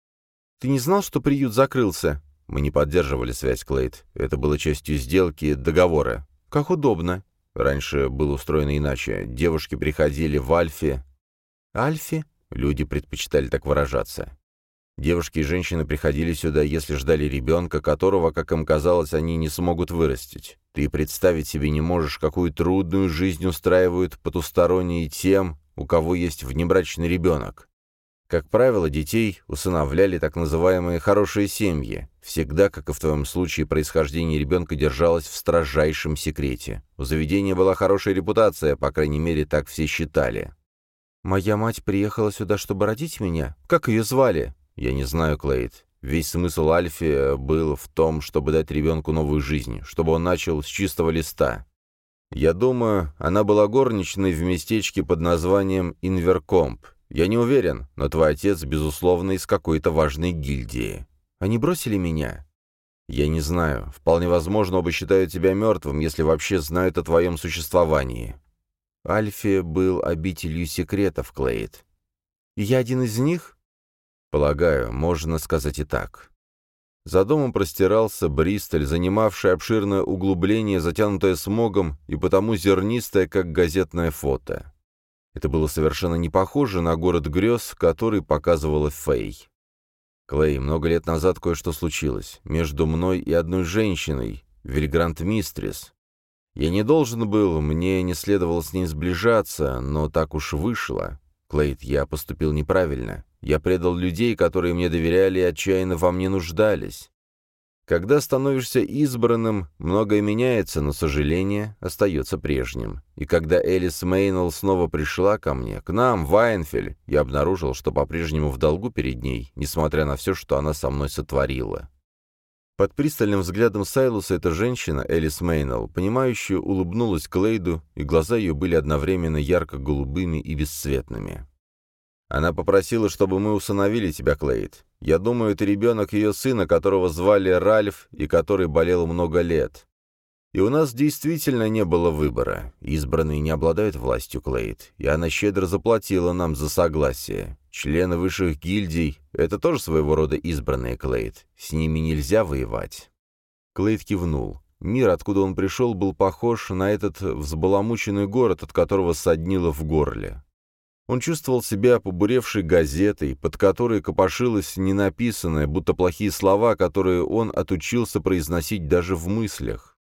B: «Ты не знал, что приют закрылся?» Мы не поддерживали связь, Клейд. Это было частью сделки, договора. Как удобно. Раньше было устроено иначе. Девушки приходили в Альфе. Альфе? Люди предпочитали так выражаться. Девушки и женщины приходили сюда, если ждали ребенка, которого, как им казалось, они не смогут вырастить. Ты представить себе не можешь, какую трудную жизнь устраивают потусторонние тем, у кого есть внебрачный ребенок. Как правило, детей усыновляли так называемые «хорошие семьи». Всегда, как и в твоем случае, происхождение ребенка держалось в строжайшем секрете. У заведения была хорошая репутация, по крайней мере, так все считали. «Моя мать приехала сюда, чтобы родить меня? Как ее звали?» «Я не знаю, Клейд. Весь смысл Альфи э, был в том, чтобы дать ребенку новую жизнь, чтобы он начал с чистого листа. Я думаю, она была горничной в местечке под названием Инверкомп. Я не уверен, но твой отец, безусловно, из какой-то важной гильдии. Они бросили меня?» «Я не знаю. Вполне возможно, оба считают тебя мертвым, если вообще знают о твоем существовании». Альфи был обителью секретов, Клейд. «Я один из них?» Полагаю, можно сказать и так. За домом простирался Бристоль, занимавший обширное углубление, затянутое смогом и потому зернистое, как газетное фото. Это было совершенно не похоже на город грез, который показывала Фэй. «Клей, много лет назад кое-что случилось. Между мной и одной женщиной, Вильгрант Мистрис. Я не должен был, мне не следовало с ней сближаться, но так уж вышло. Клейд, я поступил неправильно. Я предал людей, которые мне доверяли и отчаянно во мне нуждались. Когда становишься избранным, многое меняется, но сожаление остается прежним. И когда Элис Мейнелл снова пришла ко мне, к нам, в Айнфель, я обнаружил, что по-прежнему в долгу перед ней, несмотря на все, что она со мной сотворила. Под пристальным взглядом Сайлуса эта женщина, Элис Мейнелл, понимающая, улыбнулась Клейду, и глаза ее были одновременно ярко-голубыми и бесцветными. Она попросила, чтобы мы усыновили тебя, Клейд. Я думаю, это ребенок ее сына, которого звали Ральф и который болел много лет. И у нас действительно не было выбора. Избранные не обладают властью, Клейд, и она щедро заплатила нам за согласие. Члены высших гильдий — это тоже своего рода избранные, Клейд. С ними нельзя воевать. Клейд кивнул. Мир, откуда он пришел, был похож на этот взбаламученный город, от которого соднило в горле. Он чувствовал себя побуревшей газетой, под которой копошилось ненаписанное, будто плохие слова, которые он отучился произносить даже в мыслях.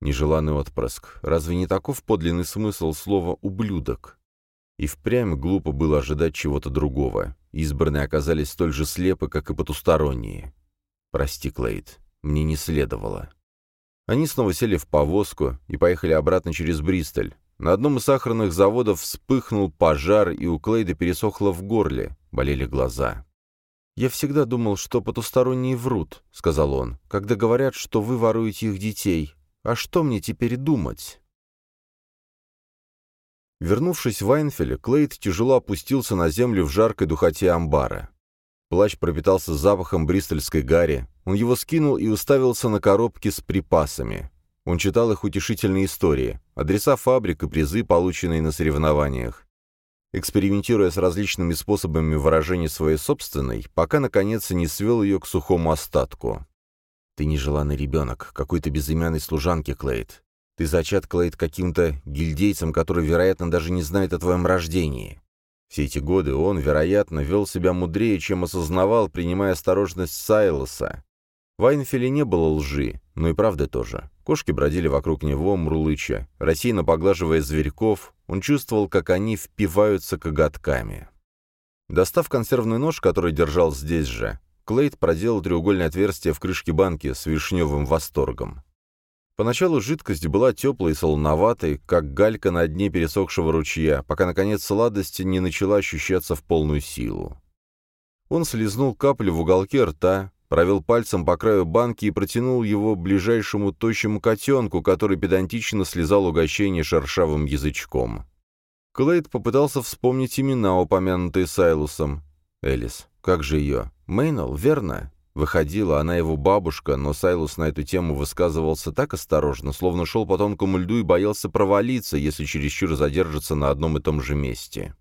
B: Нежеланный отпрыск. Разве не таков подлинный смысл слова «ублюдок»? И впрямь глупо было ожидать чего-то другого. Избранные оказались столь же слепы, как и потусторонние. «Прости, Клейд, мне не следовало». Они снова сели в повозку и поехали обратно через Бристоль. На одном из сахарных заводов вспыхнул пожар, и у Клейда пересохло в горле, болели глаза. «Я всегда думал, что потусторонние врут», — сказал он, — «когда говорят, что вы воруете их детей. А что мне теперь думать?» Вернувшись в Айнфеле, Клейд тяжело опустился на землю в жаркой духоте амбара. Плащ пропитался запахом бристольской гари. Он его скинул и уставился на коробки с припасами. Он читал их утешительные истории, адреса фабрик и призы, полученные на соревнованиях.
A: экспериментируя с различными способами выражения своей собственной, пока, наконец, не свел ее к сухому остатку. «Ты нежеланный ребенок, какой-то безымянной служанки, Клейд. Ты зачат, Клейд, каким-то гильдейцем, который, вероятно, даже не знает о твоем рождении. Все эти годы он, вероятно, вел себя мудрее, чем осознавал, принимая осторожность Сайлоса. В Айнфеле не было лжи, но и правды тоже. Кошки бродили вокруг него, мурлыча. Рассеянно поглаживая зверьков, он чувствовал, как они впиваются коготками. Достав консервный нож, который держал здесь же, Клейд проделал треугольное отверстие в крышке банки с вишневым восторгом. Поначалу жидкость была теплой и солоноватой, как галька на дне пересохшего ручья, пока, наконец, сладость не начала ощущаться в полную силу. Он слезнул каплю в уголке рта, провел пальцем по краю банки и протянул его ближайшему тощему котенку, который педантично слезал угощение шершавым язычком. Клейд попытался вспомнить имена, упомянутые Сайлусом. Элис. Как же ее? Мейнел, верно? Выходила она его бабушка, но Сайлус на эту тему высказывался так осторожно, словно шел по тонкому льду и боялся провалиться, если чересчур задержится на одном и том же месте.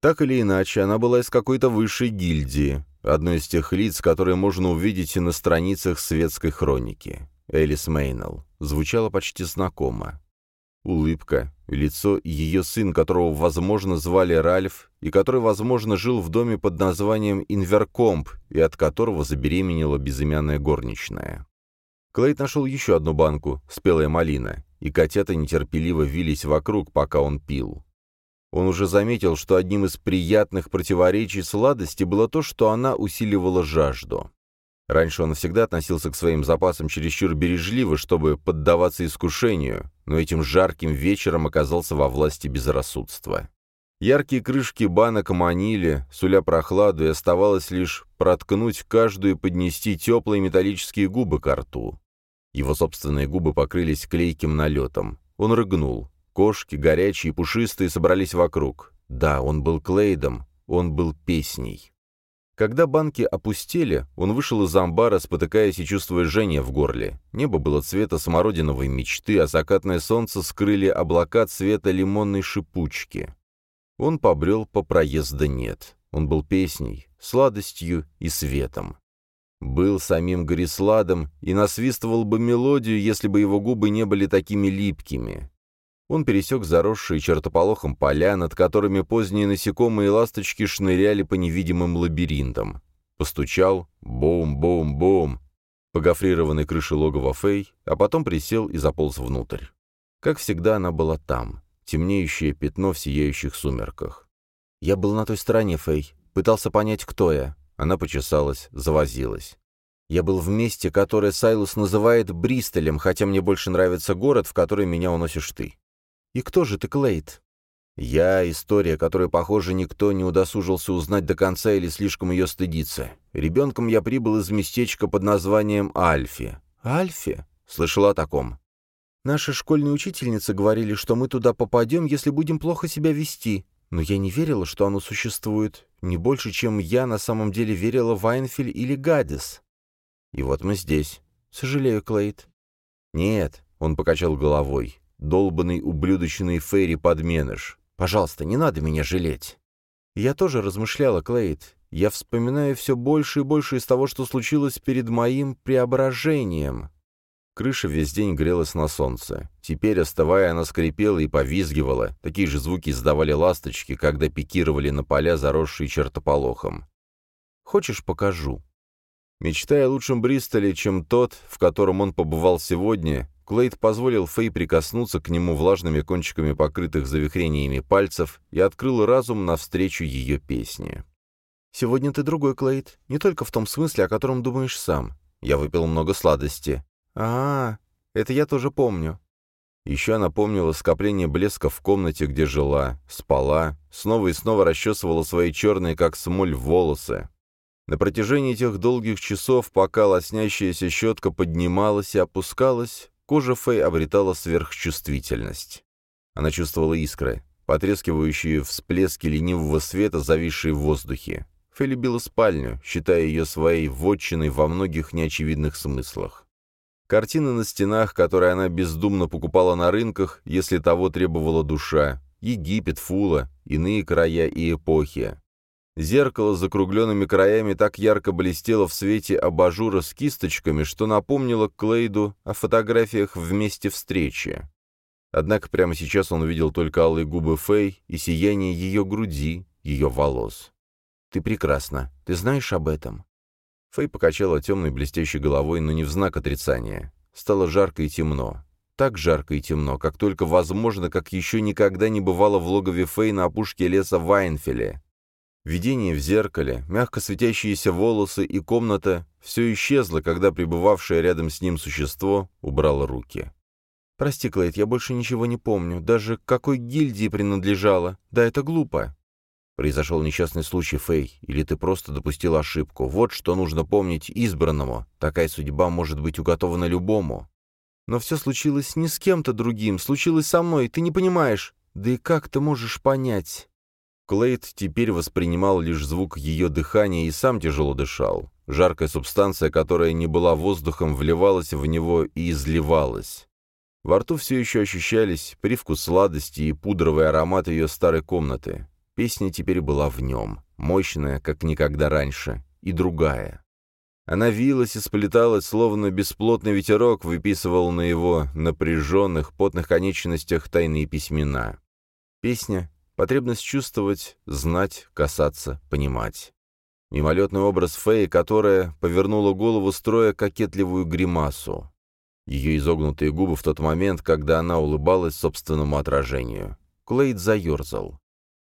A: Так или иначе, она была из какой-то высшей гильдии, одной из тех лиц, которые можно увидеть на страницах светской хроники. Элис Мейнелл. Звучало почти знакомо. Улыбка, лицо ее сын, которого, возможно, звали Ральф, и который, возможно, жил в доме под названием Инверкомп, и от которого забеременела безымянная горничная. Клейд нашел еще одну банку, спелая малина, и котята нетерпеливо вились вокруг, пока он пил. Он уже заметил, что одним из приятных противоречий сладости было то, что она усиливала жажду. Раньше он всегда относился к своим запасам чересчур бережливо, чтобы поддаваться искушению, но этим жарким вечером оказался во власти безрассудства. Яркие крышки банок манили, суля прохладу, и оставалось лишь проткнуть каждую и поднести теплые металлические губы к рту. Его собственные губы покрылись клейким налетом. Он рыгнул. Кошки, горячие и пушистые, собрались вокруг. Да, он был Клейдом, он был песней. Когда банки опустели, он вышел из амбара, спотыкаясь и чувствуя жжение в горле. Небо было цвета смородиновой мечты, а закатное солнце скрыли облака цвета лимонной шипучки. Он побрел по проезда нет. Он был песней, сладостью и светом. Был самим Горисладом и насвистывал бы мелодию, если бы его губы не были такими липкими. Он пересек заросшие чертополохом поля, над которыми поздние насекомые и ласточки шныряли по невидимым лабиринтам. Постучал «Бум-бум-бум» по гофрированной крыше логова Фэй, а потом присел и заполз внутрь. Как всегда, она была там, темнеющее пятно в сияющих сумерках. «Я был на той стороне, Фэй. Пытался понять, кто я». Она почесалась, завозилась. Я был в месте, которое Сайлус называет Бристолем, хотя мне больше нравится город, в который меня уносишь ты. «И кто же ты, Клейд?» «Я — история, которую, похоже, никто не удосужился узнать до конца или слишком ее стыдиться. Ребенком я прибыл из местечка под названием Альфи». «Альфи?» Слышала о таком. «Наши школьные учительницы говорили, что мы туда попадем, если будем плохо себя вести. Но я не верила, что оно существует. Не больше, чем я на самом деле верила в Айнфель или Гадис. И вот мы здесь. Сожалею, Клейд». «Нет», — он покачал головой долбанный ублюдочный Ферри-подменыш. Пожалуйста, не надо меня жалеть. Я тоже размышляла, Клейд. Я вспоминаю все больше и больше из того, что случилось перед моим преображением. Крыша весь день грелась на солнце. Теперь, остывая, она скрипела и повизгивала. Такие же звуки издавали ласточки, когда пикировали на поля, заросшие чертополохом. «Хочешь, покажу?» Мечтая о лучшем Бристоле, чем тот, в котором он побывал сегодня, Клейд позволил Фэй прикоснуться к нему влажными кончиками покрытых завихрениями пальцев и открыл разум навстречу ее песне. «Сегодня ты другой, Клейд, не только в том смысле, о котором думаешь сам. Я выпил много сладости». «А, -а это я тоже помню». Еще она помнила скопление блеска в комнате, где жила, спала, снова и снова расчесывала свои черные, как смоль, волосы. На протяжении тех долгих часов, пока лоснящаяся щетка поднималась и опускалась, Кожа Фэй обретала сверхчувствительность. Она чувствовала искры, потрескивающие всплески ленивого света, зависшие в воздухе. Фэй любила спальню, считая ее своей вотчиной во многих неочевидных смыслах. Картины на стенах, которые она бездумно покупала на рынках, если того требовала душа,
B: Египет, Фула, иные края и эпохи. Зеркало с закругленными краями так ярко блестело в свете абажура с кисточками, что напомнило Клейду о фотографиях в месте встречи. Однако прямо сейчас он увидел только алые губы Фэй и сияние ее груди, ее волос. «Ты прекрасна. Ты знаешь об этом?» Фэй покачала темной блестящей головой, но не в знак отрицания. Стало жарко и темно. Так жарко и темно, как только возможно, как еще никогда не бывало в логове Фэй на опушке леса Вайнфеле. Видение в зеркале, мягко светящиеся волосы и комната — все исчезло, когда пребывавшее рядом с ним существо убрало руки. «Прости, Клейд, я больше ничего не помню, даже к какой гильдии принадлежала. Да, это глупо». «Произошел несчастный случай, Фэй, или ты просто допустил ошибку. Вот что нужно помнить избранному. Такая судьба может быть уготована любому». «Но все случилось не с кем-то другим, случилось со мной, ты не понимаешь. Да и как ты можешь понять?» Клейд теперь воспринимал лишь звук ее дыхания и сам тяжело дышал. Жаркая субстанция, которая не была воздухом, вливалась в него и изливалась. Во рту все еще ощущались привкус сладости и пудровый аромат ее старой комнаты. Песня теперь была в нем, мощная, как никогда раньше, и другая. Она вилась и сплеталась, словно бесплотный ветерок выписывал на его напряженных, потных конечностях тайные письмена. Песня Потребность чувствовать, знать, касаться, понимать. Мимолетный образ Феи, которая повернула голову, строя кокетливую гримасу. Ее изогнутые губы в тот момент, когда она улыбалась собственному отражению. Клейд заерзал.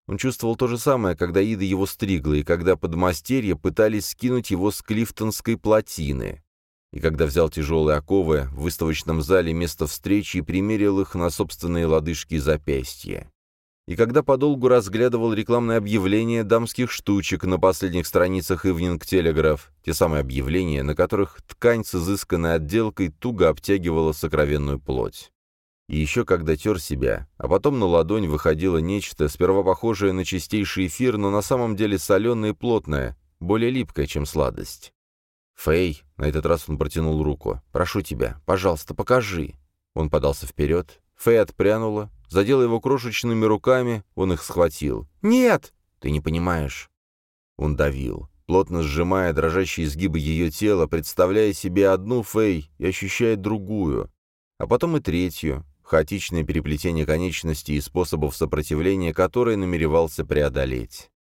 B: Он чувствовал то же самое, когда Ида его стригла, и когда подмастерья пытались скинуть его с клифтонской плотины, и когда взял тяжелые оковы в выставочном зале место встречи и примерил их на собственные лодыжки и запястья и когда подолгу разглядывал рекламные объявления дамских штучек на последних страницах Evening Telegraph, те самые объявления, на которых ткань с изысканной отделкой туго обтягивала сокровенную плоть. И еще когда тер себя, а потом на ладонь выходило нечто, сперва похожее на чистейший эфир, но на самом деле соленое и плотное, более липкое, чем сладость. «Фэй», — на этот раз он протянул руку, — «прошу тебя, пожалуйста, покажи». Он подался вперед, Фэй отпрянула, задела его крошечными руками, он их схватил. «Нет!» «Ты не понимаешь». Он давил, плотно сжимая дрожащие изгибы ее тела, представляя себе одну Фэй и ощущая другую, а потом и третью, хаотичное переплетение конечностей и способов сопротивления, которые намеревался преодолеть.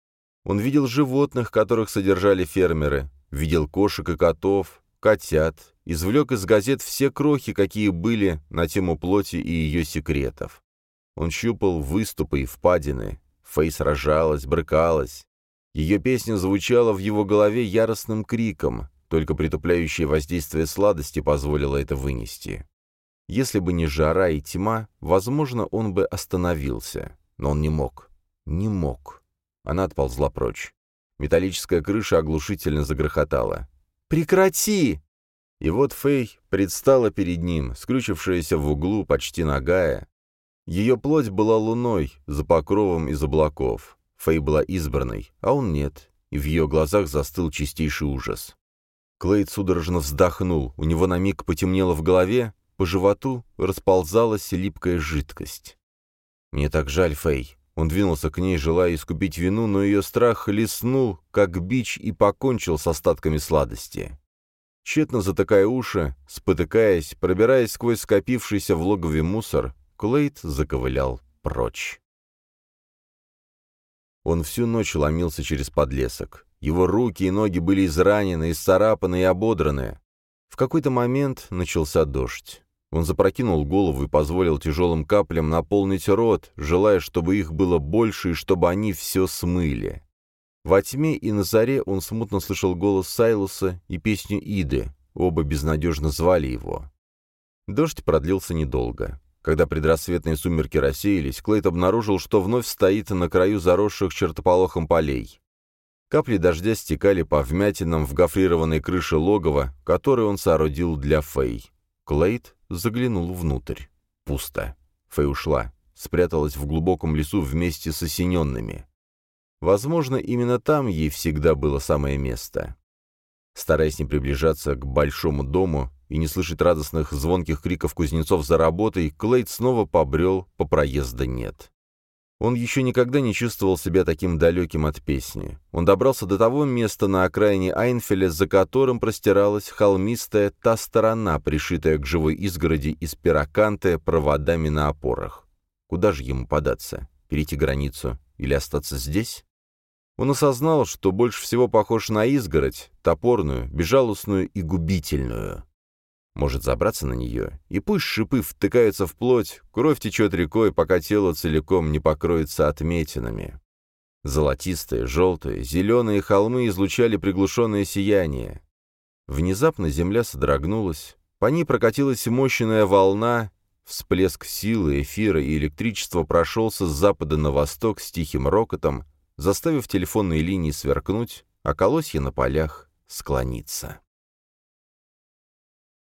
B: Он видел животных, которых содержали фермеры, видел кошек и котов, котят, извлек из газет все крохи, какие были на тему плоти и ее секретов. Он щупал выступы и впадины. Фэй сражалась, брыкалась. Ее песня звучала в его голове яростным криком, только притупляющее воздействие сладости позволило это вынести. Если бы не жара и тьма, возможно, он бы остановился. Но он не мог. Не мог. Она отползла прочь. Металлическая крыша оглушительно загрохотала. «Прекрати!» И вот Фэй предстала перед ним, скрючившаяся в углу, почти нагая. Ее плоть была луной, за покровом из облаков. Фэй была избранной, а он нет, и в ее глазах застыл чистейший ужас. Клейд судорожно вздохнул, у него на миг потемнело в голове, по животу расползалась липкая жидкость. «Мне так жаль, Фэй». Он двинулся к ней, желая искупить вину, но ее страх леснул, как бич, и покончил с остатками сладости. Тщетно затыкая уши, спотыкаясь, пробираясь сквозь скопившийся в логове мусор, Клейд заковылял прочь. Он всю ночь ломился через подлесок. Его руки и ноги были изранены, исцарапаны и ободраны. В какой-то момент начался дождь. Он запрокинул голову и позволил тяжелым каплям наполнить рот, желая, чтобы их было больше и чтобы они все смыли. Во тьме и на заре он смутно слышал голос Сайлуса и песню Иды, оба безнадежно звали его. Дождь продлился недолго. Когда предрассветные сумерки рассеялись, Клейт обнаружил, что вновь стоит на краю заросших чертополохом полей. Капли дождя стекали по вмятинам в гофрированной крыше логова, который он соорудил для Фэй. Клейт заглянул внутрь. Пусто. Фэй ушла, спряталась в глубоком лесу вместе с осененными. Возможно, именно там ей всегда было самое место. Стараясь не приближаться к большому дому и не слышать радостных звонких криков кузнецов за работой, Клейд снова побрел по проезда нет. Он еще никогда не чувствовал себя таким далеким от песни. Он добрался до того места на окраине Айнфеля, за которым простиралась холмистая та сторона, пришитая к живой изгороди из пироканты проводами на опорах. Куда же ему податься? Перейти границу или остаться здесь? Он осознал, что больше всего похож на изгородь, топорную, безжалостную и губительную. Может забраться на нее, и пусть шипы втыкаются в плоть, кровь течет рекой, пока тело целиком не покроется отметинами. Золотистые, желтые, зеленые холмы излучали приглушенное сияние. Внезапно земля содрогнулась, по ней прокатилась мощная волна, всплеск силы, эфира и электричества прошелся с запада на восток с тихим рокотом, заставив телефонные линии сверкнуть, а колосья на полях склониться.